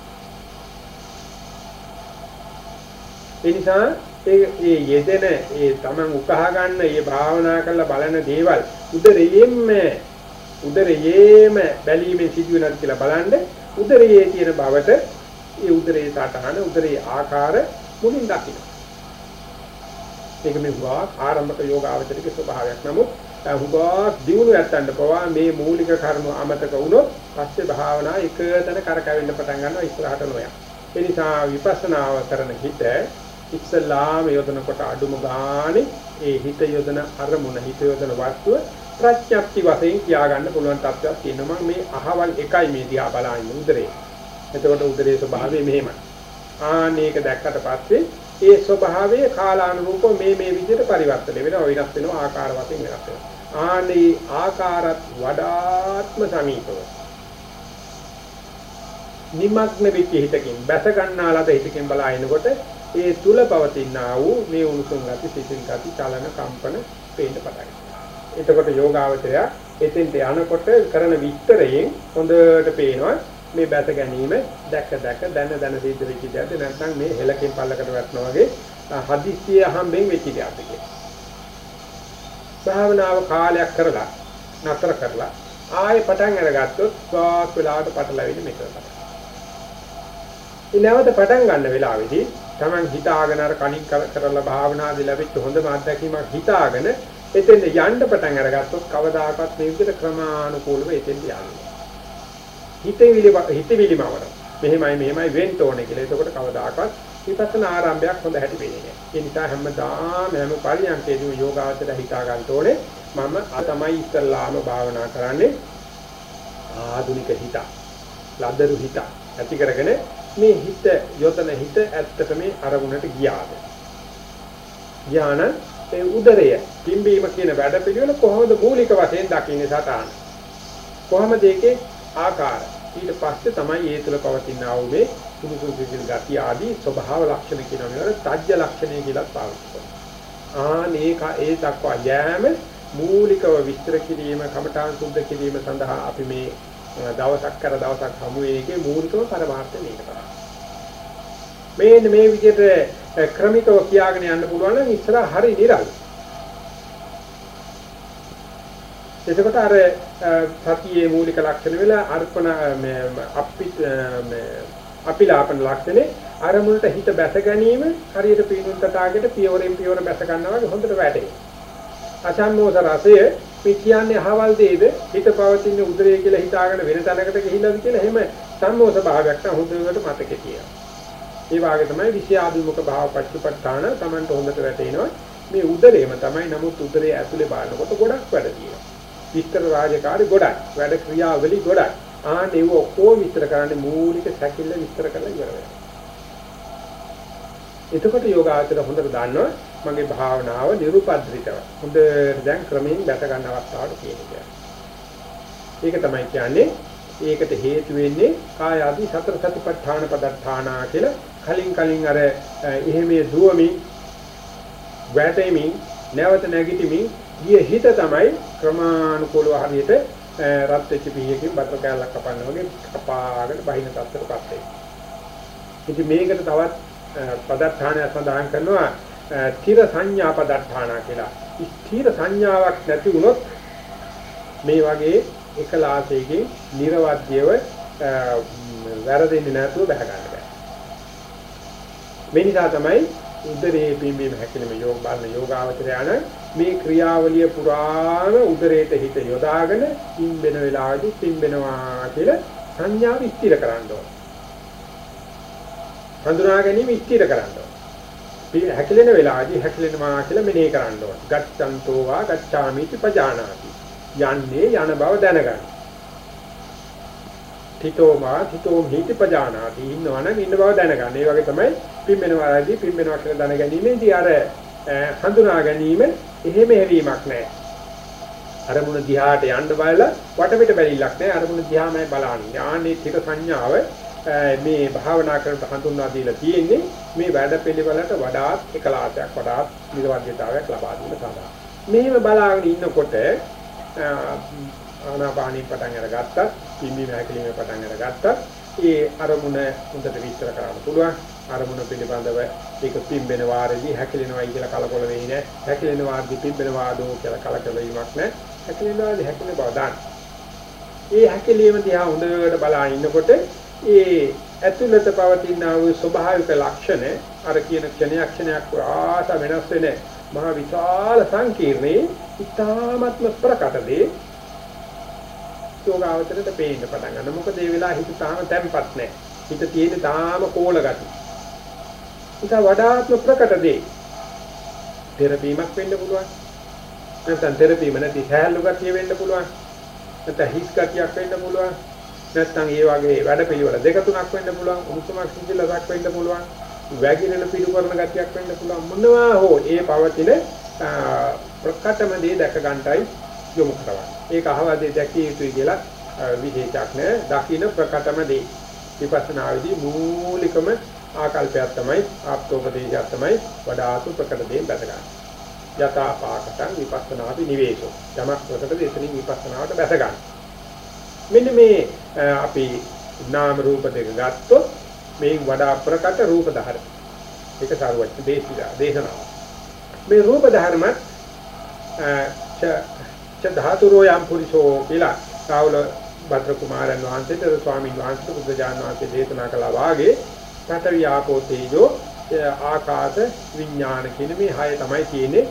ඒ නිසා ඒ ඒ යෙදෙන ඒ Taman උකහා ගන්න ඒ භාවනා කරලා බලන දේවල් උදරයෙන්ම උදරයේම බැලීමෙන් සිදුවෙනවද කියලා බලන්න උදරයේ තියෙන බවට ඒ උදරයේ සටහන උදරයේ ආකාර මුලින් දකින්න. ඒක මේ වා ආරම්භක යෝග ආචරික ස්වභාවයක්. නමුත් හුඟක් දිනු යත්තන්න පවා මේ මූලික කරුණු අමතක වුණොත් පස්සේ භාවනා එකතන කරකැවෙන්න පටන් ගන්නවා ඉස්සරහට නොයන. ඒ නිසා විපස්සනාව කරන හිත ඉස්සලාම යොදනකොට අඩුම ගානේ ඒ හිත යොදන අරමුණ හිත යොදන වස්තුව ප්‍රඥප්ති වශයෙන් කියාගන්න පුළුවන් තත්ත්වයක් තියෙනවා මේ අහවල් එකයි මේ දිහා බලන්නේ උදරේ. එතකොට උදරයේ ස්වභාවය මෙහෙමයි. ආනේක දැක්කට පස්සේ ඒ ස්වභාවය කාලානුරූපව මේ මේ විදිහට පරිවර්තනය වෙනවා වෙනස් වෙනවා ආකාර වශයෙන් වෙනස් වෙනවා. ආනේ ආකාරත් වඩාත්ම සමීපව. නිමග්න වෙච්ච හිතකින් බැස ගන්නාලද හිතකින් බලා එනකොට ඒ තුල පවතිනා වූ මේ උණුසුම් ගති, සිසිල් ගති, චලන, කම්පන පේන්න පටන් එතකොට යෝගාවචරය එතෙන්ට යනකොට කරන විස්තරයෙන් හොඳට පේනවා මේ බැස ගැනීම දැක දැක දන දන සිද්ධ වෙච්ච දෙයක්ද නැත්නම් මේ හෙලකින් පල්ලකට වැටෙනා වගේ හදිස්සිය අහම්බෙන් වෙච්ච දෙයක්ද කියලා. භාවනාව කාලයක් කරලා නතර කරලා ආයෙ පටන් අරගත්තොත් වාස් වෙලාවට පටලැවෙන්නේ මෙතන තමයි. ඊනවත පටන් ගන්න වෙලාවේදී Taman හිතාගෙන අර කණින් කරලා භාවනාදී ලැබිච්ච හොඳම අත්දැකීමක් හිතාගෙන එතෙන් යන්න පටන් අරගත්තොත් කවදාකවත් මේ විදිහට ක්‍රමානුකූලව එතෙන් යන්නේ. හිතවිලි හිතවිලිමවර. මෙහෙමයි මෙහෙමයි වෙන්න ඕනේ කියලා. එතකොට කවදාකවත් විපස්සනා ආරම්භයක් හොඳ හැටි වෙන්නේ නැහැ. ඒ නිසා හැමදාම හැම පරියන්කේදීම යෝගාචර හිතා ගන්න ඕනේ මම තමයි ඉස්සල්ලාම භාවනා කරන්නේ ආධුනික හිත. ලද්දරු හිත. ඇති කරගෙන මේ හිත යොතන හිත ඇත්තට මේ අරමුණට ගියාද? ඥාන ඒ උදරය පිම්බීම කියන වැඩ පිළිවෙල කොහොමද මූලික වශයෙන් දකින්නේ සතාන? කොහොමද ඒකේ ආකාර? ඊට පස්සේ තමයි ඒ තුළ පවතින ආ වූ මේ සුදුසු සිසිල් ගති ආදී ස්වභාව ලක්ෂණ කියන මේවට තජ්ජ ලක්ෂණය කියලා පාවිච්චි කරනවා. ආනේක ඒ දක්වා යෑම මූලිකව විස්තර කිරීම කමඨාන් සුද්ධ කිරීම සඳහා අපි මේ දවසක් කර දවසක් හමු වේගේ මූලිකව පරමාර්ථය මේක තමයි. මේ මේ විදිහට ක්‍රමිකව කියාගෙන යන්න පුළුවන් නම් ඉස්සරහ හරි නිරල්. එතකොට අර සතියේ මූලික ලක්ෂණ වෙලා අර්පණ මේ අපි මේ අපිලාපන ලක්ෂණේ අරමුණට හිත බැස ගැනීම හරියට පීනුන් තටාගෙට පියවරෙන් පියවර බැස ගන්නවා වගේ හොඳට වැටේ. අසම්මෝස රසය මේ කියන්නේ අහවල් දෙයද හිත පවතින උදරය කියලා හිතාගෙන වෙන තැනකට ගිහිල්ලාද කියලා එහෙම සම්මෝස භාවයක් නම් හොඳට මතකේ තියෙනවා. ඒ වාගේ තමයි විෂයාභිමුඛ භාව පච්චපට්ඨාන Tamanට හොඳට වැටෙනවා. මේ උදරේම තමයි නමුත් උදරයේ ඇතුලේ බලනකොට ගොඩක් වැඩ තියෙනවා. විස්තර රාජකාරි ගොඩක් වැඩ ක්‍රියාවලි ගොඩක්. ආන් ඒව ඔක්කොම විස්තර කරන්නේ මූලික සැකිල්ල විස්තර කරලා ඉවර වෙනවා. එතකොට යෝගාචර හොඳට දන්නවා මගේ භාවනාව නිරුපද්‍රිතව. හොඳට දැන් ක්‍රමයෙන් දැක ගන්න අවස්ථාවට කියන්නේ. ඒක තමයි කියන්නේ ඒකට හේතු වෙන්නේ කාය ආදී සතර සතිපට්ඨාන පදත්තානා කියලා කලින් කලින් අර එහෙමේ දුවමින් වැටෙමින් නැවත නැගිටිමින් ගිය හිත තමයි ක්‍රමානුකූලව හරියට රත් වෙච්ච පීයකින් බතර කෑල්ලක් කපන්න වගේ කපාගෙන බහින තත්ත්වයටපත් වෙනවා. ඉතින් මේකට තවත් පදත්තානය සඳහන් කරනවා ස්ථිර සංඥා පදත්තාන කියලා. ස්ථිර සංඥාවක් නැති වුණොත් මේ වගේ එකලාසයකින් නිර්වද්‍යව වැරදෙන්නේ නැතුව බහ ගන්න බෑ. මේ නිසා තමයි උදරයේ පිම්බීම හැකිලිම යෝග බලන යෝගාවචරයන මේ ක්‍රියාවලිය පුරාම උදරයට හිත යොදාගෙන පිම්බෙන වෙලාවදී පිම්බෙනවා කියලා සංඥාව ස්ථිර කරන්න ඕන. හඳුනා ගැනීම ස්ථිර කරන්න ඕන. හැකිලෙන වෙලාවදී හැකිලෙනවා කියලා මෙනෙහි කරන්න ඕන. ගච්ඡන්තෝ වා ගච්ඡාමිති පජානාති. යන්නේ යන බව දැනගන්න. තිතෝ මා තිතෝ හිති පජානාති ඉන්නවනම් ඉන්න බව දැනගන්න. ඒ වගේ තමයි පිම්බෙනවාදී පිම්බෙනවා කියලා දැනගැනීමේදී අර හඳුනා ගැනීම එහෙම හැවීමක් නැහැ. අරමුණ දිහාට යන්න බලලා වටපිට බැලිලක් නැහැ. අරමුණ දිහාමයි බලන්නේ. ආන්නේ තික සංඥාව මේ භාවනා කරනට හඳුන්වා දීලා තියෙන්නේ මේ වැඩ පිළිවෙලට වඩාත් එකලාසයක් වඩාත් නිර්වද්‍යතාවයක් ලබා දීම සඳහා. මෙහෙම බලාගෙන ඉන්නකොට ආනාපානී පටන් අරගත්තා පිම්බි මහැකලීමේ පටන් අරගත්තා ඒ අරමුණ හොඳට විස්තර කරන්න පුළුවන් අරමුණ පිළිබඳව ඒක පිම්බෙන වාරෙදී හැකිලෙනවයි කියලා කලකොල වෙන්නේ නැහැ. හැකිලෙන වාරෙදී පිම්බෙන වාදෝ කියලා කලකොල වීමක් නැහැ. හැකිලෙන වාරෙදී හැකිලෙන බව දාන්න. ඒ හැකිලීම දිහා හොඳට බලා ඉන්නකොට ඒ ඇතුළත පවතින වූ ස්වභාවික ලක්ෂණ අර කියන ක්ෂණයක් ක්ෂණයක් ආස වෙනස් වෙන මහ විශාල සංකීර්ණේ ඉතාමත්ම ප්‍රකටදී යෝගාවචරයට පේන්න පටන් ගන්නවා. මොකද ඒ වෙලාව හිත තාම තැම්පත් නැහැ. හිත තියෙන තාම කෝල ගතිය. ඒක වඩාත්ම ප්‍රකට දෙයක්. තෙරපීමක් වෙන්න පුළුවන්. නැත්නම් තෙරපීම නැති සහැල්ලු ගතිය වෙන්න පුළුවන්. නැත්නම් හිස් ගතියක් වෙන්න පුළුවන්. නැත්නම් ඒ වගේ වැඩ පිළිවෙල දෙක තුනක් වෙන්න පුළුවන්. උණුසුමක් සිසිලසක් වෙන්න පුළුවන්. වැగిරෙන පිටු කරන ගතියක් වෙන්න පුළුවන්. මොනවා හෝ ඒ පවතින ප්‍රකටම දේ දැක ගන්නටයි යොමු කරවන්නේ. ඒක අහවදී දැකිය යුතුයි කියලා විශේෂයක් නෑ. දකින්න ප්‍රකටම දේ. විපස්සනාවේදී මූලිකම ආකල්පයක් තමයි ආප්තෝපදේශයක් තමයි වඩාතු ප්‍රකට දෙයින් බැස ගන්න. යථා පාකටං විපස්සනාපි නිවේශෝ. යමක් ප්‍රකට දෙතනින් විපස්සනාවට බැස ගන්න. මෙන්න මේ අපි නාම රූප දෙක ගත්තොත් මේන් වඩා ප්‍රකට රූප ධර්ම. ඒක සාරවත් දේශිලා දේශනාව. මේ රූප ධර්මත් ච ච ධාතුරෝ යම් පුරිසෝ කියලා සාවල භද්‍ර කුමාරයන් වහන්සේට ස්වාමීන් වහන්සේට බුදුජානක වහන්සේ දේශනා කළා වාගේ පඨවි ආපෝ තේජෝ ආකාශ විඥාන කියන මේ හය තමයි තියෙන්නේ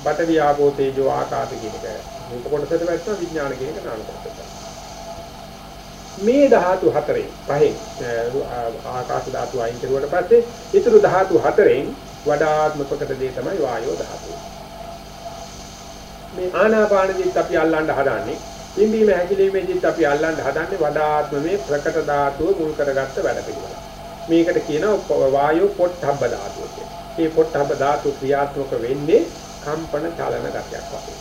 පඨවි ආපෝ තේජෝ ආකාශ කියන එක. රූප කොටසට වැටෙන විඥාන කියන එක නාම කොටසට. මේ ධාතු හතරෙන් පහෙන් ආකාශ ධාතු අයින් කරුවට පස්සේ ඊතුරු ධාතු හතරෙන් වඩාත්මකකට දේ තමයි වායෝ ධාතුව. මේ ආනාපානදිත් අපි අල්ලන්න හදාන්නේ පිම්බීම හැකිලීමේදීත් අපි අල්ලන්න හදන්නේ වඩාත්ම මේ ප්‍රකට ධාතුව මුල් කරගත්ත වැඩ පිළිවෙල. මේකට කියනවා වායෝ පොට්ටබ්බ ධාතුව කියලා. මේ පොට්ටබ්බ ධාතු ක්‍රියාත්මක වෙන්නේ කම්පන චලන ගතියක් වගේ.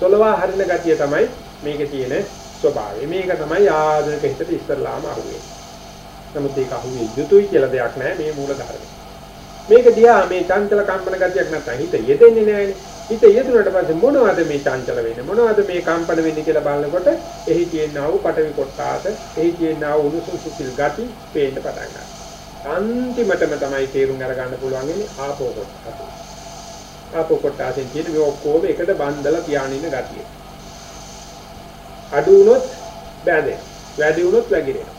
සොලවා හරින ගතිය තමයි මේකේ තියෙන ස්වභාවය. මේක තමයි ආධුනික හිතට ඉස්සරලාම අහුවේ. නමුත් ඒක අහුවේ යුතුයි කියලා දෙයක් නැහැ මේ මූල ධර්මය. මේක දිහා මේ චංචල කම්පන ගතියක් නැත්නම් හිත යෙදෙන්නේ නැහැනේ. හිත යෙදුනට පස්සේ මොනවද මේ චංචල වෙන්නේ? මොනවද මේ කම්පන වෙන්නේ කියලා බලනකොට එහි තියෙනා වූ පටවි කොටාස එහි තියෙනා වූ උණුසුම් සුසිල් ගති පේන්න පටන් ගන්නවා. අන්තිමටම තමයි තේරුම් අරගන්න පුළුවන් ඉන්නේ ආපෝ කොටාස. ආපෝ කොටාසෙන් කියන මේ ඔක්කොම එකට බන්දලා පියාණින ගතිය. අඩු වුණොත් බැඳේ වැඩි වුණොත් වැగిරෙනවා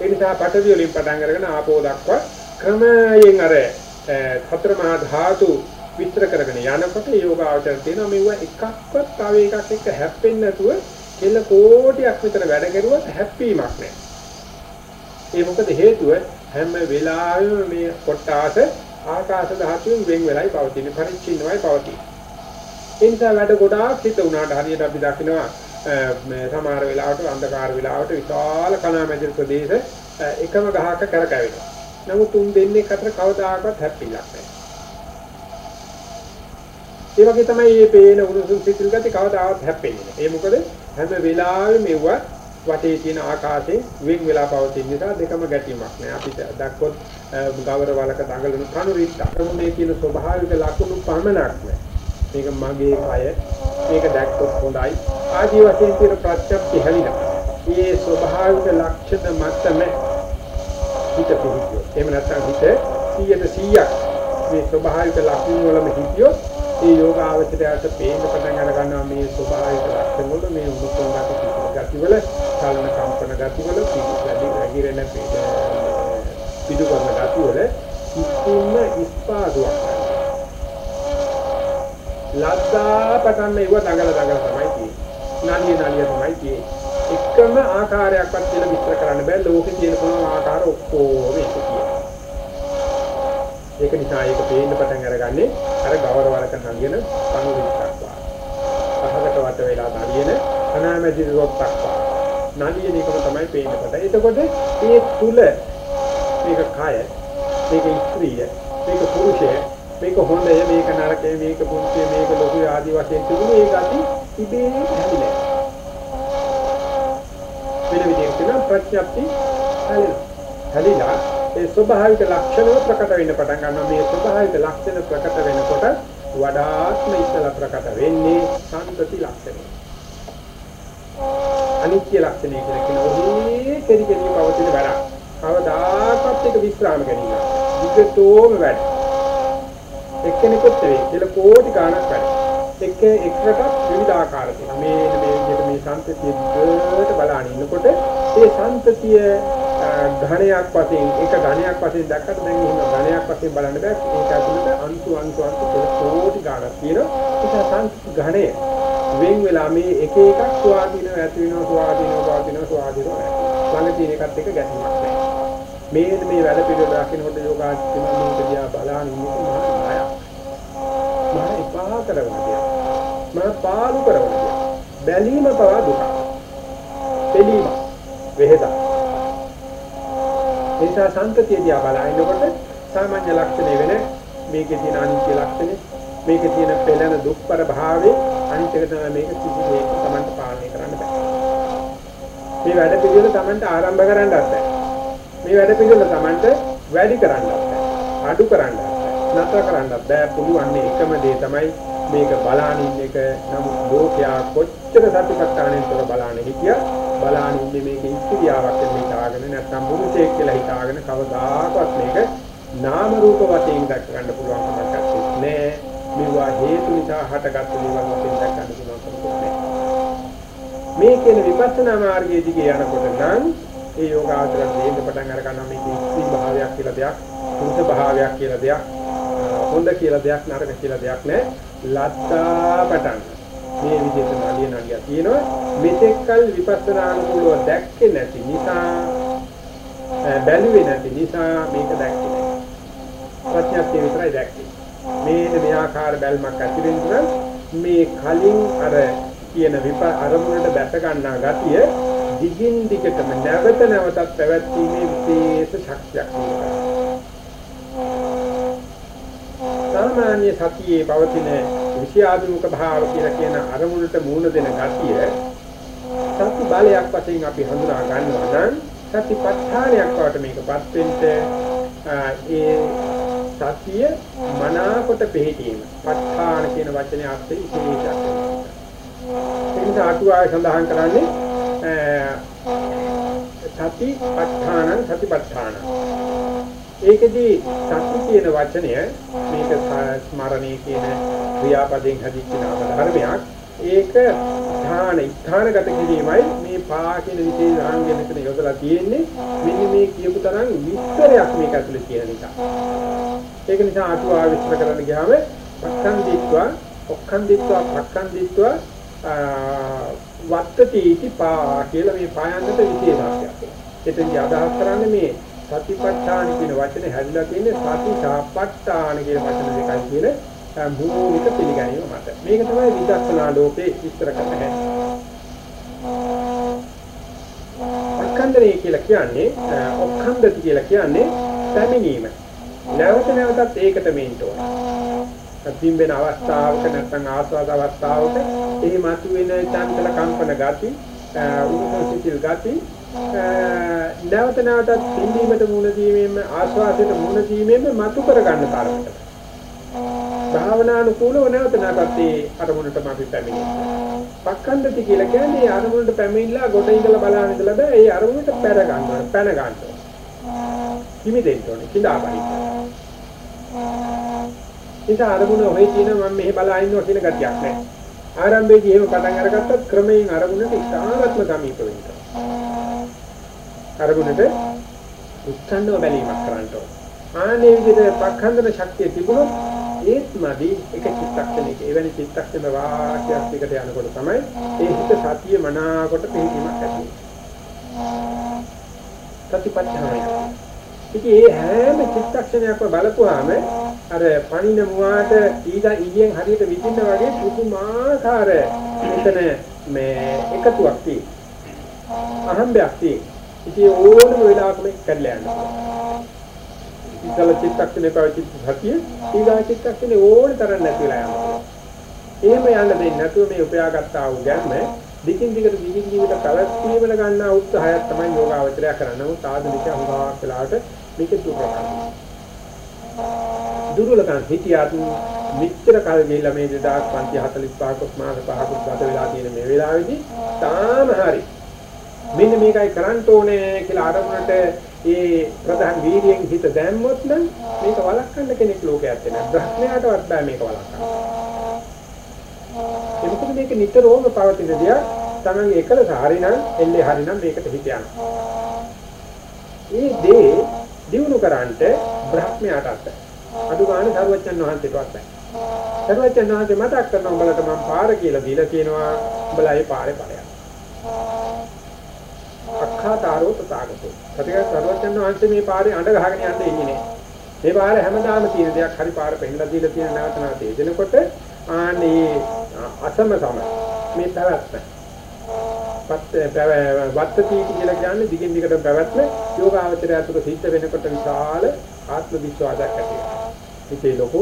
ඒ නිසා පටවි වලින් පටන් අරගෙන ආපෝ දක්වා ක්‍රමයෙන් අර සතර මහා ධාතු විස්තර කරගෙන යනකොට යෝගාවචර තියෙනවා මෙව එකක්වත් තව එකක් එක්ක හැප්පෙන්නේ නැතුව කෙල කෝටියක් විතර වැඩ කරුවත් හැප්පීමක් නැහැ. ඒ මොකද හේතුව හැම වෙලාවෙම මේ කොටාස ආකාශ ධාතුවෙන් වෙන් වෙලයි පවතින පරිච්ඡින්නමයි පවතින. ඒ නිසා වැඩ ගොඩාක් හිත උනාට හරියට අපි දකිනවා මේ සමහර වෙලාවට අන්ධකාර වෙලාවට විශාල කණාමැදිරි ප්‍රදේශ එකම ගහක කරකැවෙනවා. නමුත් උන් දෙන්නේ අතර කවදාකවත් හැප්පිලක් නැහැ. ඒ වගේ තමයි මේ පේන උණුසුම් සිසිල් ගති කවදාවත් හැප්පෙන්නේ නැහැ. ඒ මොකද හැම වෙලාවෙම මෙව වටේ තියෙන ආකාශයෙන් වෙන් වෙලා පවතින නිසා දෙකම ගැටීමක් නෑ. අපිට දැක්කොත් ගවර වලක දඟලන කණු රිට්ට. මේ තියෙන ස්වභාවික ලක්ෂණ පමණක් නෑ. මේක මගේ කය. මේක දැක්කොත් හොඳයි. ආදී වශයෙන් තියෙන ප්‍රත්‍යක්ෂ හැලිලා. මේ ස්වභාවික ලක්ෂණ මතම හිත පිහිටියෝ. එහෙම නැත්නම් හිත 100ට 100ක් මේ ස්වභාවික ලක්ෂණ වලම හිටියොත් ඒ යෝගාවචරයට පේන්න පටන් අර ගන්නවා මේ ස්වභාවික ලක්ෂණ වල මේ උණුසුම් ගති වල චලන කම්පන ගති වල පිටි වැඩි රැగిරෙන පිටු කරන ගති වල කිසිම ඉස්පාදුවක් ලද්දා පටන් මේව දඟල දඟල තමයි තියෙන්නේ. නලිය නලිය තමයි තියෙන්නේ. එකම ආකාරයක්වත් කියලා විස්තර කරන්න බෑ ලෝකේ තියෙන පුළුවන් ආකාර ඔක්කොම එක කියලා. ඒක නිසා ඒක පේන්න පටන් අරගන්නේ අර ගවර වලක නගින කණු විස්සක් වා. පහකට වට වෙලා නගින අනාමැදි රොත්තක් වා. නගින එකම තමයි පේන්න පටන්. එතකොට මේ තුල මේක කය, මේක ස්ත්‍රිය, මේක පුරුෂය, මේක හොඳය, මේක නරකය, මේක පුංචි, මේක ලොකු ආදී වශයෙන් තිබුණු ඒ ගති ඉබේ හැදිලා. වෙන විදිහකට ප්‍රඥප්ති හැලිලා. හැලිලා ඒ ස්වභාවික ලක්ෂණ ප්‍රකට වෙන්න පටන් ගන්නවා. මේ ස්වභාවික ලක්ෂණ ප්‍රකට වෙනකොට වඩාත්ම ඉස්සලා ප්‍රකට වෙන්නේ සංතති ලක්ෂණය. අනිත්‍ය ලක්ෂණය කියලා කියන ඔහේ කෙරි කෙරි පවතින වැඩ. කවදාකවත් එක විස්්‍රාම ගැනීම. විගතෝම වැඩ. එක්කෙනෙකුත් නෙවෙයි කියලා කෝටි ගණක් වැඩ. එක එකකට විවිධාකාර තියෙනවා. මේ මේ විදිහට මේ සංතතිය දිගට බලන ඉන්නකොට ඒ සංතතිය ඝණයක් වශයෙන් එක ඝණයක් වශයෙන් දැක්කට දැන් එහෙම ඝණයක් වශයෙන් බලන්න බෑ. ඒක ඇතුළත අංශු අංශු අංශු කෝටි ගණක් තියෙනවා. ඒක සං ඝණය වෙන් වෙලා මේ එක එකක් ස්වාධීනව ඇති වෙනවා ස්වාධීනව පවතිනවා ස්වාධීනව ළඟ තියෙන එකත් එක්ක ගැටීමක් නැහැ. මේ මේ වැඩ පිළිවෙල දකින්නකොට යෝගාචිතම මේක දිහා බලන ඉන්නකොට මහා මායක්. මහා එපා කරනවා. මහා පාලු කරනවා. බැලීම පවා දුක. දෙලීම වෙහෙද. ඒසා සංතතිය දිහා බලනකොට සාමාන්‍ය ලක්ෂණ වෙන මේකේ තියෙන අනිත්‍ය ලක්ෂණේ මේකේ තියෙන පෙළෙන දුක්පර භාවයේ අනිත් එක තමයි මේක කිසි දෙයක Tamanට පාලනය කරන්න බෑ. මේ වැඩ පිළිවෙල Tamanට ආරම්භ කරන්නත් බෑ. මේ වැඩ පිළිවෙල Tamanට වැඩි කරන්නත් බෑ. අඩු කරන්නත් බෑ. නතර කරන්නත් බෑ. පුළුවන් එකම දේ තමයි මේක බලානින් එක නමුත් ලෝකයා කොච්චර සතිපට්ඨානෙන් තොර බලාන හිටිය බලාන ඉන්නේ මේක ඉස්තිරියාවක් වෙන හිතාගෙන නැත්නම් පුරුෂයෙක් කියලා හිතාගෙන කවදාකවත් මේක නාම රූප වශයෙන් දක්ව ගන්න පුළුවන් කමක් නැහැ. මේවා හේතු නිසා හටගත්තු දේවල් වශයෙන් දක්ව ගන්න පුළුවන් කමක් නැහැ. මේ කියන විපස්සනා මාර්ගයේ දිගේ යනකොට නම් ඒ යෝගාචරණ දෙන්න පටන් අර ගන්නවා මේක ඉස්ති භාවයක් කියලා දෙයක් පුරුෂ භාවයක් කියලා දෙයක් හොඳ කියලා දෙයක් නරක කියලා දෙයක් නැහැ. ලද්දා පටන්. මේ විදිහට නලිය නලිය තියෙනවා. මෙතෙක්කල් විපස්සනා අනුකූලව දැක්කේ නැති නිසා බැලුවේ නැති නිසා මේක දැක්කේ නැහැ. ප්‍රඥාප්තිය විතරයි දැක්කේ. මේ මේ ආකාර බැල්මක් ඇති වෙන මේ කලින් අර කියන විප අරමුණට බැස ගන්නා ගතිය දිගින් දිගටම නැවත නැවතත් පැවැත්ීමේ විශේෂ ශක්තියක් තියෙනවා. සාමාන්‍ය සතියේ පවතින විෂයාභිමුඛ භාව කියලා කියන අරමුණට මූණ දෙන ගතිය සති බලයක් වශයෙන් අපි හඳුනා ගන්නවා නම් සතිපට්ඨානයක් වට මේකපත් වෙන්න ඒ සතිය මනාකොට පිළිටීම. ප ဋ ාණ කියන වචනේ අර්ථය විශේෂයක්. ඒ නිසා අටුවාවේ සඳහන් කරන්නේ සති ප ဋ ාණං සතිපට්ඨාන. ඒකෙදී සති කියන වචනය මේක ස්මරණේ කියන ක්‍රියාපදයෙන් හදිච්ච නාම ධර්මයක්. ඒක ධාන ඉස්ථානගත කිරීමයි මේ පා කියන විශේෂ ආංගය මෙතන යොදලා තියෙන්නේ. මෙන්න මේ කියපු තරම් විස්තරයක් මේක ඇතුලේ තියෙන නිසා. ඒක නිසා අටුවා විස්තර කරන්න ගියාම පක්ඛන්දිත්වා ඔක්ඛන්දිත්වා පක්ඛන්දිත්වා වත්තති इति පා කියලා මේ පායන්නට විශේෂාර්ථයක්. එතෙන්දී අදහස් කරන්නේ මේ සතිපට්ඨාන කියන වචනේ හැදිලා තියෙන්නේ සති සාපට්ඨාන කියන වචන දෙකයි කියන මූලික පිළිගැනීම මත. මේක තමයි විදර්ශනා ලෝකේ විස්තර කරන්න හැටි. අක්ඛන්දරේ කියලා කියන්නේ ඔක්ඛන්දති කියලා කියන්නේ පැමිණීම. නැවත නැවතත් ඒකට මෙන්න ඕන. අදින්බෙන අවස්ථාවක නැත්නම් ආස්වාද අවස්ථාවක එහි මතුවෙන චංචල කම්පන ගති, උණුසුම් සිසිල් ගති නැවත නැවතත් පිළිවීමට මුණ දීමෙන්ම ආස්වාදයට මුණ දීමෙන්ම මතු කර ගන්න තරමට. භාවනානුකූලව නැවත නැවතත් ඒ අරමුණටම අපි පැමිණෙනවා. පක්ඛන්දති කියලා කියන්නේ අරමුණට පැමිණලා ගොඩ ඉඳලා බලන ඉඳලා බෑ ඒ අරමුණට පැර ගන්නවා පැන ගන්නවා. හිමි දෙන්න ඕනේ කිඳා බහින්න. ඒක අරමුණ ඔහේ තියෙන මම මෙහෙ බලා ඉන්නවා කියන ගතියක් නැහැ. ආරම්භයේදී එහෙම පටන් අරගත්තත් ක්‍රමයෙන් අරමුණට ඉතාමත්ම සමීප වෙනවා. අරමුණට උත්සන්නව බැලීමක් කරන්න ඕන. ආනේ විදිහට පක්ඛන්දන ශක්තිය තිබුණොත් ඒත් මදි එක චිත්තක්ෂණයක එවැනි චිත්තක්ෂණ වාක්‍යයක් එකට යනකොට තමයි ඒ හිත සතිය මනාකොට පිළිගීමක් ඇති වෙන්නේ. සතිපට්ඨානය. ඉතින් මේ හැම චිත්තක්ෂණයක්ම බලපුවාම අර පණින මුවාට ඊදා ඊයෙන් හරියට විදින්න වගේ පුදුමාකාර මෙතන මේ එකතුවක් තියෙනවා. අහම්බයක් තියෙනවා. ඉතින් ඕනම වෙලාවක මේක කඩලා යනවා. ඉතල චිත්තක්ෂණේ පැවති සතිය ඊගා චිත්තක්ෂණේ ඕන තරම් නැති වෙලා යනවා. එහෙම යන්න දෙන්නේ නැතුව මේ උපයාගත්ත ආ වූ ගැම්ම දිගින් දිගට දිගින් දිගට පැවැත්වීමට ගන්නා උත්සාහයක් තමයි යෝගාවචරය කරන්නේ. නමුත් ආධුනික හුඟක් වෙලාවට මේක දුර්වලයි. දුර්වලකම් හිතියත් මෙච්චර කල් ගිහිල්ලා මේ 2545 මාස පහක් ගත වෙලා තියෙන මේ වෙලාවේදී තාම හරි මෙන්න මේකයි කරන්න ඕනේ කියලා අරමුණට ඒ ප්‍රධාන වීර්යයෙන් හිත දැම්මොත් නම් මේක වළක්වන්න කෙනෙක් ලෝකයක් නැහැ. බ්‍රහ්මයාටවත් බෑ මේක වළක්වන්න. ඒ මොකද මේක නිතරම පවතින දෙයක්. තමන්ගේ එකලස හරිනම් එල්ලේ හරිනම් මේකට හිත යනවා. මේ දේ දිනු කරන්නට බ්‍රහ්මයාටත් අඩු ගන්න සර්වඥන් වහන්සේටවත් බෑ. සර්වඥන් වහන්සේ මතක් කරන උඹලට මම පාර කියලා දීලා තියෙනවා. උඹලා ඒ පාරේ ඵලයක්. අක්ඛාතාරෝ තථාගතෝ. කතික සර්වඥන් වහන්සේ මේ පාරේ අඬ ගහගෙන යන්න ඉන්නේ නෑ. මේ පාරේ හැමදාම තියෙන දෙයක් හරි පාර පෙන්නලා දීලා තියෙන නැවත නැවත එදෙනකොට ආනේ අසම සම මේ පැවැත්ම. වත්තති කියලා කියන්නේ දිගින් දිගට පැවැත්ම යෝගාවචරය අතුර සිද්ධ වෙනකොට විශාල ආත්ම විශ්වාසයක් ඇති වෙනවා. ඉතේ ලොකු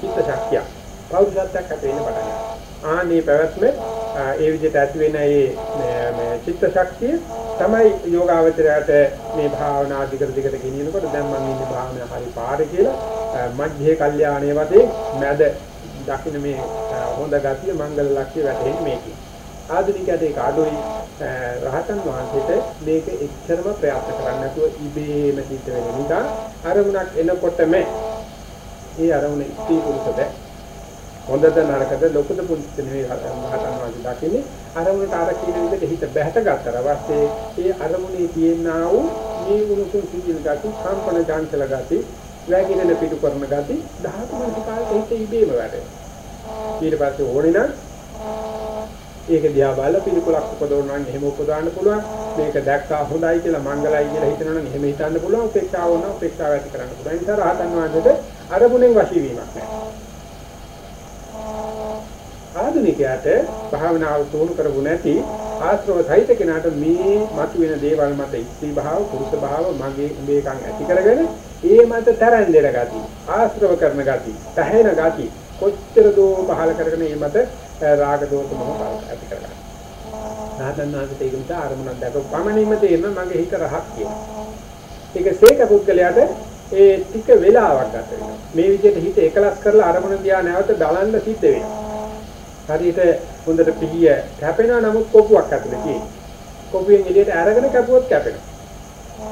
චිත්ත ශක්තිය පෞරුෂත්වයක් ඇති වෙන්න පටන් ගන්නවා. ආනේ පැවැත්ම ඒ විදිහට ඇති වෙන මේ චිත්ත ශක්තිය තමයි යෝගාවචරයට මේ භාවනා දිගට දිගට ගෙනියනකොට දැන් මම ඉන්නේ භාවනා හරි පාරේ කියලා මධ්‍යේ කල්යාණයේ වතේ මැද දකින්න මේ හොඳ ගතිය මංගල ලක්ෂ්‍ය වැටෙන්නේ මේකේ. ආධුනිකයට ඒක අඩුයි රහතන් වහන්සේට මේක එච්චරම ප්‍රයත්න කරන්න නැතුව ඉබේම සිද්ධ වෙන නිසා අරමුණක් එනකොටම ඒ අරමුණ ඉති පුරුෂද හොඳද නරකද ලොකුද පුංචිද නෙවෙයි රහතන් වහන්සේ දකින්නේ අරමුණට අර කියන විදිහට හිත බැහැට ගත්තට පස්සේ ඒ අරමුණේ තියෙනා වූ මේ උණුසුම් සිසිල් ගති කම්පන චංචල ගති වැగిරෙන පිටු කරන ගති ධාතු මනසිකාරයට හිත ඉබේම වැඩෙනවා ඊට පස්සේ ඕනේ නම් ඒක දිහා බලලා පිළිකුලක් උපදවනවා නම් එහෙම උපදවන්න පුළුවන්. මේක දැක්කා හොඳයි කියලා මංගලයි කියලා හිතනවා නම් එහෙම හිතන්න පුළුවන්. උපේක්ෂාව වුණා උපේක්ෂාව ඇති කරන්න පුළුවන්. ඒ නිසා රහතන් වහන්සේට අරමුණෙන් වශී වීමක් නැහැ. ආධුනිකයාට භාවනාව තුණු කරගු නැති ආශ්‍රව සහිත කෙනාට මේ මතුවෙන දේවල් මත ඉස්ත්‍රි භාව පුරුෂ භාව මගේ උඹේකම් ඇති කරගෙන ඒ මත තරන් දෙන ගති ආශ්‍රව කරන ගති පැහැෙන ගති කොච්චර දෝ පහල කරගෙන ඒ මත රාග දෝෂ මොහ බලක ඇති කරගන්න. රහතන් වහන්සේට ඒක නිසා අරමුණක් දැක පමණින්ම තේරෙන මගේ හිත රහක් කියන. ඒක සේක පුද්ගලයාට ඒ ටික වෙලාවක් ගත වෙනවා. මේ විදිහට හිත එකලස් කරලා අරමුණ දිහා නැවත බලන්න සිද්ධ වෙනවා. හරියට හොඳට පිහිය කැපෙනවා නමුත් කොපුවක් ඇතුලේ තියෙනවා. කොපුවෙන් එළියට අරගෙන කැපුවොත් කැපෙනවා.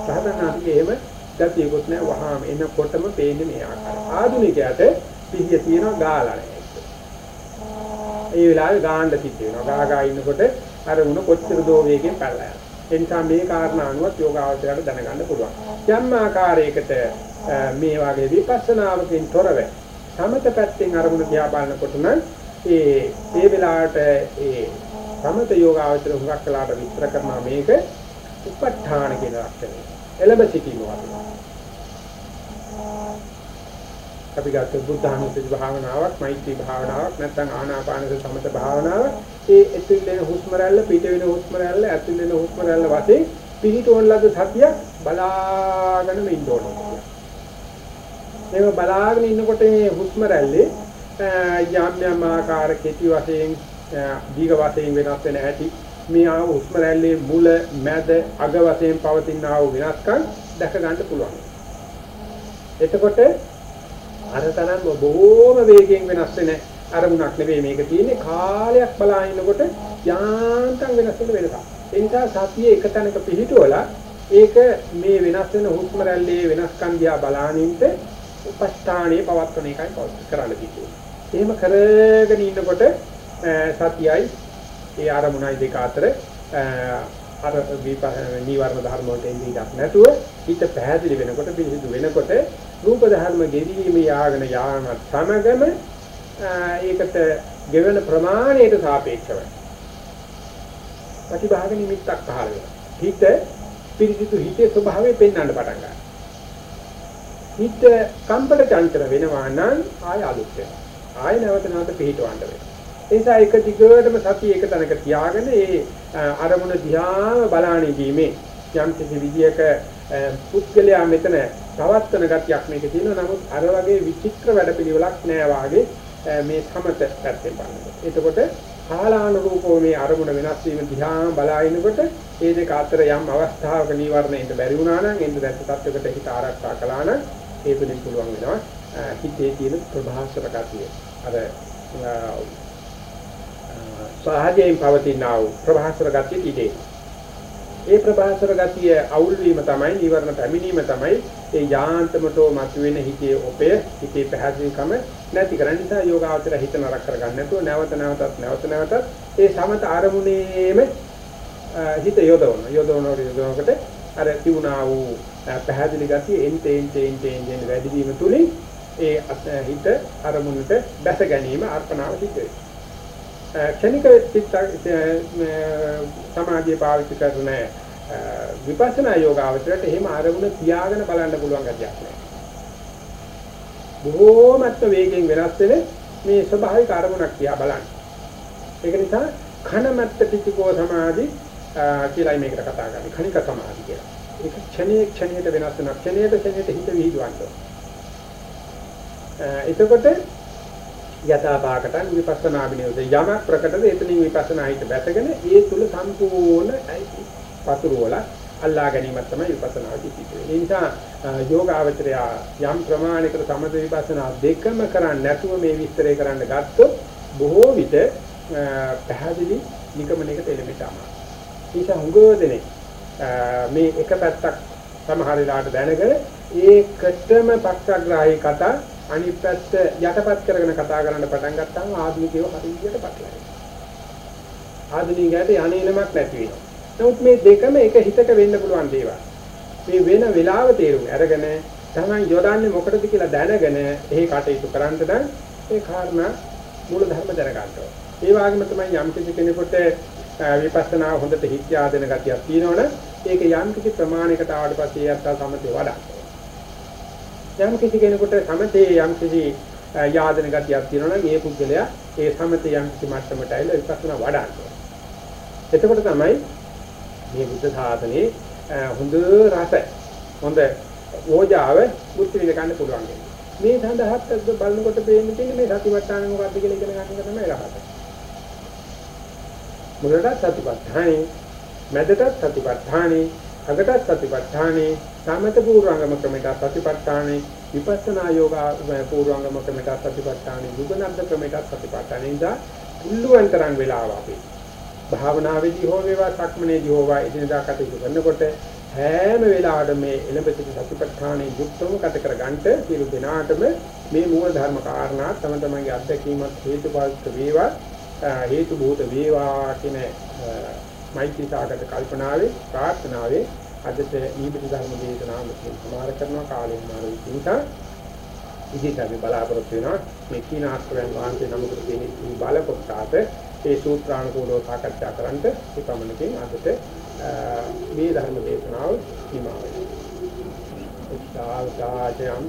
රහතන් වහන්සේගේ එහෙම ගතියකුත් නැහැ වහාම එනකොටම පේන්නේ මේ ආකාරය. ආධුනිකයාට පිහිය තියෙනවා ගාලා නැහැ. ඒ වෙලාවේ ගාන්න සිද්ධ වෙනවා. ගා ගා ඉන්නකොට අර උණ කොච්චර දෝ වේගෙන් පැනලා යනවා. ඒ නිසා මේ කාරණා අනුවත් යෝගාවචරයට දැනගන්න පුළුවන්. යම් ආකාරයකට මේ වගේ විපස්සනාවකින් තොරව සමත පැත්තෙන් අරමුණ දිහා බලනකොට නම් ඒ ඒ වෙලාවට ඒ සමත යෝගාවචර හුඟක් කලාට විස්තර කරනවා මේක උප ဋ ාණ කියන ලක්ෂණය. එළඹ සිටීම වගේ. අපි ගත්ත බුද්ධානුස්සති භාවනාවක්, මෛත්‍රී භාවනාවක්, නැත්නම් ආනාපානසති සමත භාවනාව, ඒ ඇතුල් වෙන හුස්ම රැල්ල, පිට වෙන හුස්ම රැල්ල, ඇතුල් වෙන හුස්ම රැල්ල වශයෙන් පිළිටෝන් ලද සතියක් බලාගෙන ඉන්න ඕනේ. මේක බලාගෙන ඉන්නකොට මේ හුස්ම රැල්ලේ යම් යම් ආකාර කෙටි වශයෙන්, දීඝ වශයෙන් වෙනස් වෙන හැටි මේ ආ හුස්ම රැල්ලේ මුල, මැද, අග වශයෙන් පවතින ආ වෙනස්කම් දැක ගන්න පුළුවන්. එතකොට අර තරම් බොහෝම වේගයෙන් වෙනස් වෙන අරමුණක් නෙවෙයි මේක තියෙන්නේ කාලයක් බලා ඉන්නකොට යාන්තම් වෙනස් වෙන වෙනසක්. ඒ නිසා සතිය එක තැනක පිහිටුවලා ඒක මේ වෙනස් වෙන හුස්ම රැල්ලේ වෙනස්කම් දිහා බලානින්ට උපස්ථානයේ පවත්වන එකයි කරන්න තියෙන්නේ. එහෙම කරගෙන ඉන්නකොට සතියයි ඒ අරමුණයි දෙක අතර අර නීවරණ ධර්ම වලට එන්නේ ඉඩක් නැතුව හිත පැහැදිලි වෙනකොට පිළිසිදු වෙනකොට රූප ධර්ම ගෙවීම යාගෙන යාමත් සමගම ඒකට ගෙවන ප්‍රමාණයට සාපේක්ෂව ප්‍රතිභාග නිමිත්තක් පහළ වෙනවා. හිත පිළිසිදු හිතේ ස්වභාවය පෙන්වන්න පටන් ගන්නවා. හිත කම්පන චංචල වෙනවා නම් ආය අලුත් වෙනවා. ආය නැවත නැවත පිහිටවන්න වෙනවා. ඒ නිසා එක දිගටම සතිය එක තැනක තියාගෙන ඒ අරමුණ දිහා බලාන ඉදීමේ යම් කිසි විදියක පුද්ගලයා මෙතන පවත්තන ගතියක් මේකේ තියෙනවා. නමුත් අර වගේ විචිත්‍ර වැඩපිළිවෙලක් නෑ වාගේ මේ සමත පැත්තෙන් බලනකොට. එතකොට කාලානුරූපව මේ අරමුණ වෙනස් වීම දිහා බලාගෙනකොට ඒ දෙක අතර යම් අවස්ථාවක නීවරණයට බැරි වුණා නම් එන්න දැක්ක තත්වයකට හිත ආරක්ෂා කළා නම් ඒ තුලින් පුළුවන් වෙනවා හිතේ තියෙන ප්‍රභාස්වර ගතිය අර සහජයෙන් පවතිනා වූ ප්‍රභාස්වර ගතිය ඉදී. ඒ ප්‍රභාස්වර ගතිය අවුල් වීම තමයි නිවර්ණ පැමිණීම තමයි ඒ යාන්තමතෝ මතුවෙන හිතේ ඔපය හිතේ පැහැදිලිකම නැති කරන නිසා යෝගාවචර හිත නරක කරගන්න නැතුව නැවත නැවතත් නැවත නැවතත් ඒ සමත ආරමුණේම හිත යොදවන යොදවන යොදවනකොට අර තියුණා වූ පැහැදිලි ගතිය එන්ටේ එන්ටේ එන්ටේ එන්ටේ වැඩි වීම තුලින් ඒ හිත අරමුණට බැස ගැනීම අර්පණාව සිද්ධ වෙනවා ක්ෂණික චිත්ත සමාධිය පාවිච්චි කරන විපස්සනා යෝගාවචරයට එහෙම ආරමුණ තියාගෙන බලන්න පුළුවන් ගතියක් නැහැ. බොහෝමත්ම වේගෙන් වෙනස් වෙන මේ ස්වභාවික ආරමුණක් තියා බලන්න. ඒක නිසා khanamatත පිටිකෝ සමාධි කියලායි මේකට කතා කරන්නේ. khණික සමාධි කියලා. ඒක ක්ෂණයේ ක්ෂණයට වෙනස් වෙන ක්ෂණයට ක්ෂණයට හිත විහිදුවන්න. එතකොට යථා භාගතන් විපස්සනා විනෝද යම ප්‍රකටද එතනින් විපස්සනා හිත බැසගෙන ඒ තුල සම්පූර්ණ පතුරු වල අල්ලා ගැනීමක් තමයි විපස්සනා කිසිතේ. ඒ නිසා යෝගාවචරය යම් ප්‍රමාණයකට සමථ විපස්සනා දෙකම කරන්නේ නැතුව මේ විස්තරය කරන්න ගත්තොත් බොහෝ විට පැහැදිලි නිගමනයකට එළඹෙන්න අමාරුයි. ඒ නිසා හුඟවදෙනේ මේ එක පැත්තක් සමහර වෙලාවට දැනගෙන ඒකටම පක්ෂග්‍රාහී කතා අනිත් පැත්ත යටපත් කරගෙන කතා කරන්න පටන් ගත්තාම ආධුනිකයෝ හරියට පටලැවෙනවා. ආධුනිකයට යන්නේමක් නැති වෙනවා. නමුත් මේ දෙකම එක හිතක වෙන්න පුළුවන් දේවල්. මේ වෙන වෙලාව තේරුම් අරගෙන තමයි යොදන්නේ මොකටද කියලා දැනගෙන එහි කටයුතු කරන්න නම් ඒ කාරණා මූල ධර්ම දැනගන්න ඕනේ. ඒ වගේම තමයි යම් කිසි කෙනෙකුට විපස්සනා හොඳට හිත ආදෙන ගතියක් තියෙනවනේ ඒක යම් කිසි ප්‍රමාණයකට ආවට පස්සේ යත්තා සමතේ වඩා. යම් කිසි කෙනෙකුට සමතේ යම් කිසි යාදන ගතියක් තියෙනවා නම් ඒ පුද්ගලයා ඒ සමතේ යම් කිසි මට්ටමට ඇවිල්ලා විපස්සනා වඩන්න. එතකොට තමයි මේ බුද්ධ සාසනේ හොඳ රස හොඳ ඕජාව බුද්ධ විඳ ගන්න පුළුවන්. මේ සඳහාත් බලනකොට පේන්නේ තියෙන්නේ මේ සතිපට්ඨාන මොකක්ද කියලා ඉගෙන ගන්න එක තමයි රහත. මුලට සතිපට්ඨානෙ මැදට සතිපට්ඨානෙ අගට සතිපට්ඨානෙ සමත පූර්වංගම ක්‍රමයට සතිපට්ඨානෙ විපස්සනා යෝග පූර්වංගම ක්‍රමයට සතිපට්ඨානෙ යුගනද්ද ක්‍රමයට සතිපට්ඨානෙ නිසා පුළුවන් තරම් වෙලාව අපි. භාවනාවේදී හෝ වේවා සක්මනේදී හෝ වා එදිනදා කටයුතු කරනකොට හැම වෙලාවෙම මේ එළඹ සිටි සතිපට්ඨානෙ යුක්තව ගත කර ගන්නට සියලු දෙනාටම මේ මූල ධර්ම කාරණා තම තමන්ගේ අත්දැකීමත් හේතුපාදක වේවා හේතු භූත වේවා කියන මෛත්‍රී සාගත කල්පනාවේ ප්‍රාර්ථනාවේ අදට ඊබිත ධර්ම දේශනාව මෙතන සමාර කරනවා. කාලෙ මාරු නිසා ඉදිරියට අපි බලාපොරොත්තු වෙනවා. මේ කීනාස්කරයන් වහන්සේ නමකට තියෙන බල කොටාට ඒ සූත්‍රානුකූලව සාකච්ඡා කරන්නට ඒ පමණකින් අදට මේ ධර්ම දේශනාව හිමා වෙනවා. සාවකාශයම්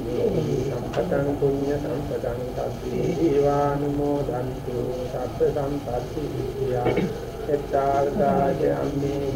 සම්පතං පුඤ්ඤ සම්පතං සබ්බේ දීවානුමෝදන්තු සබ්බ සම්පත්ති විද්‍යා. එත්තාවකාශයම් මේ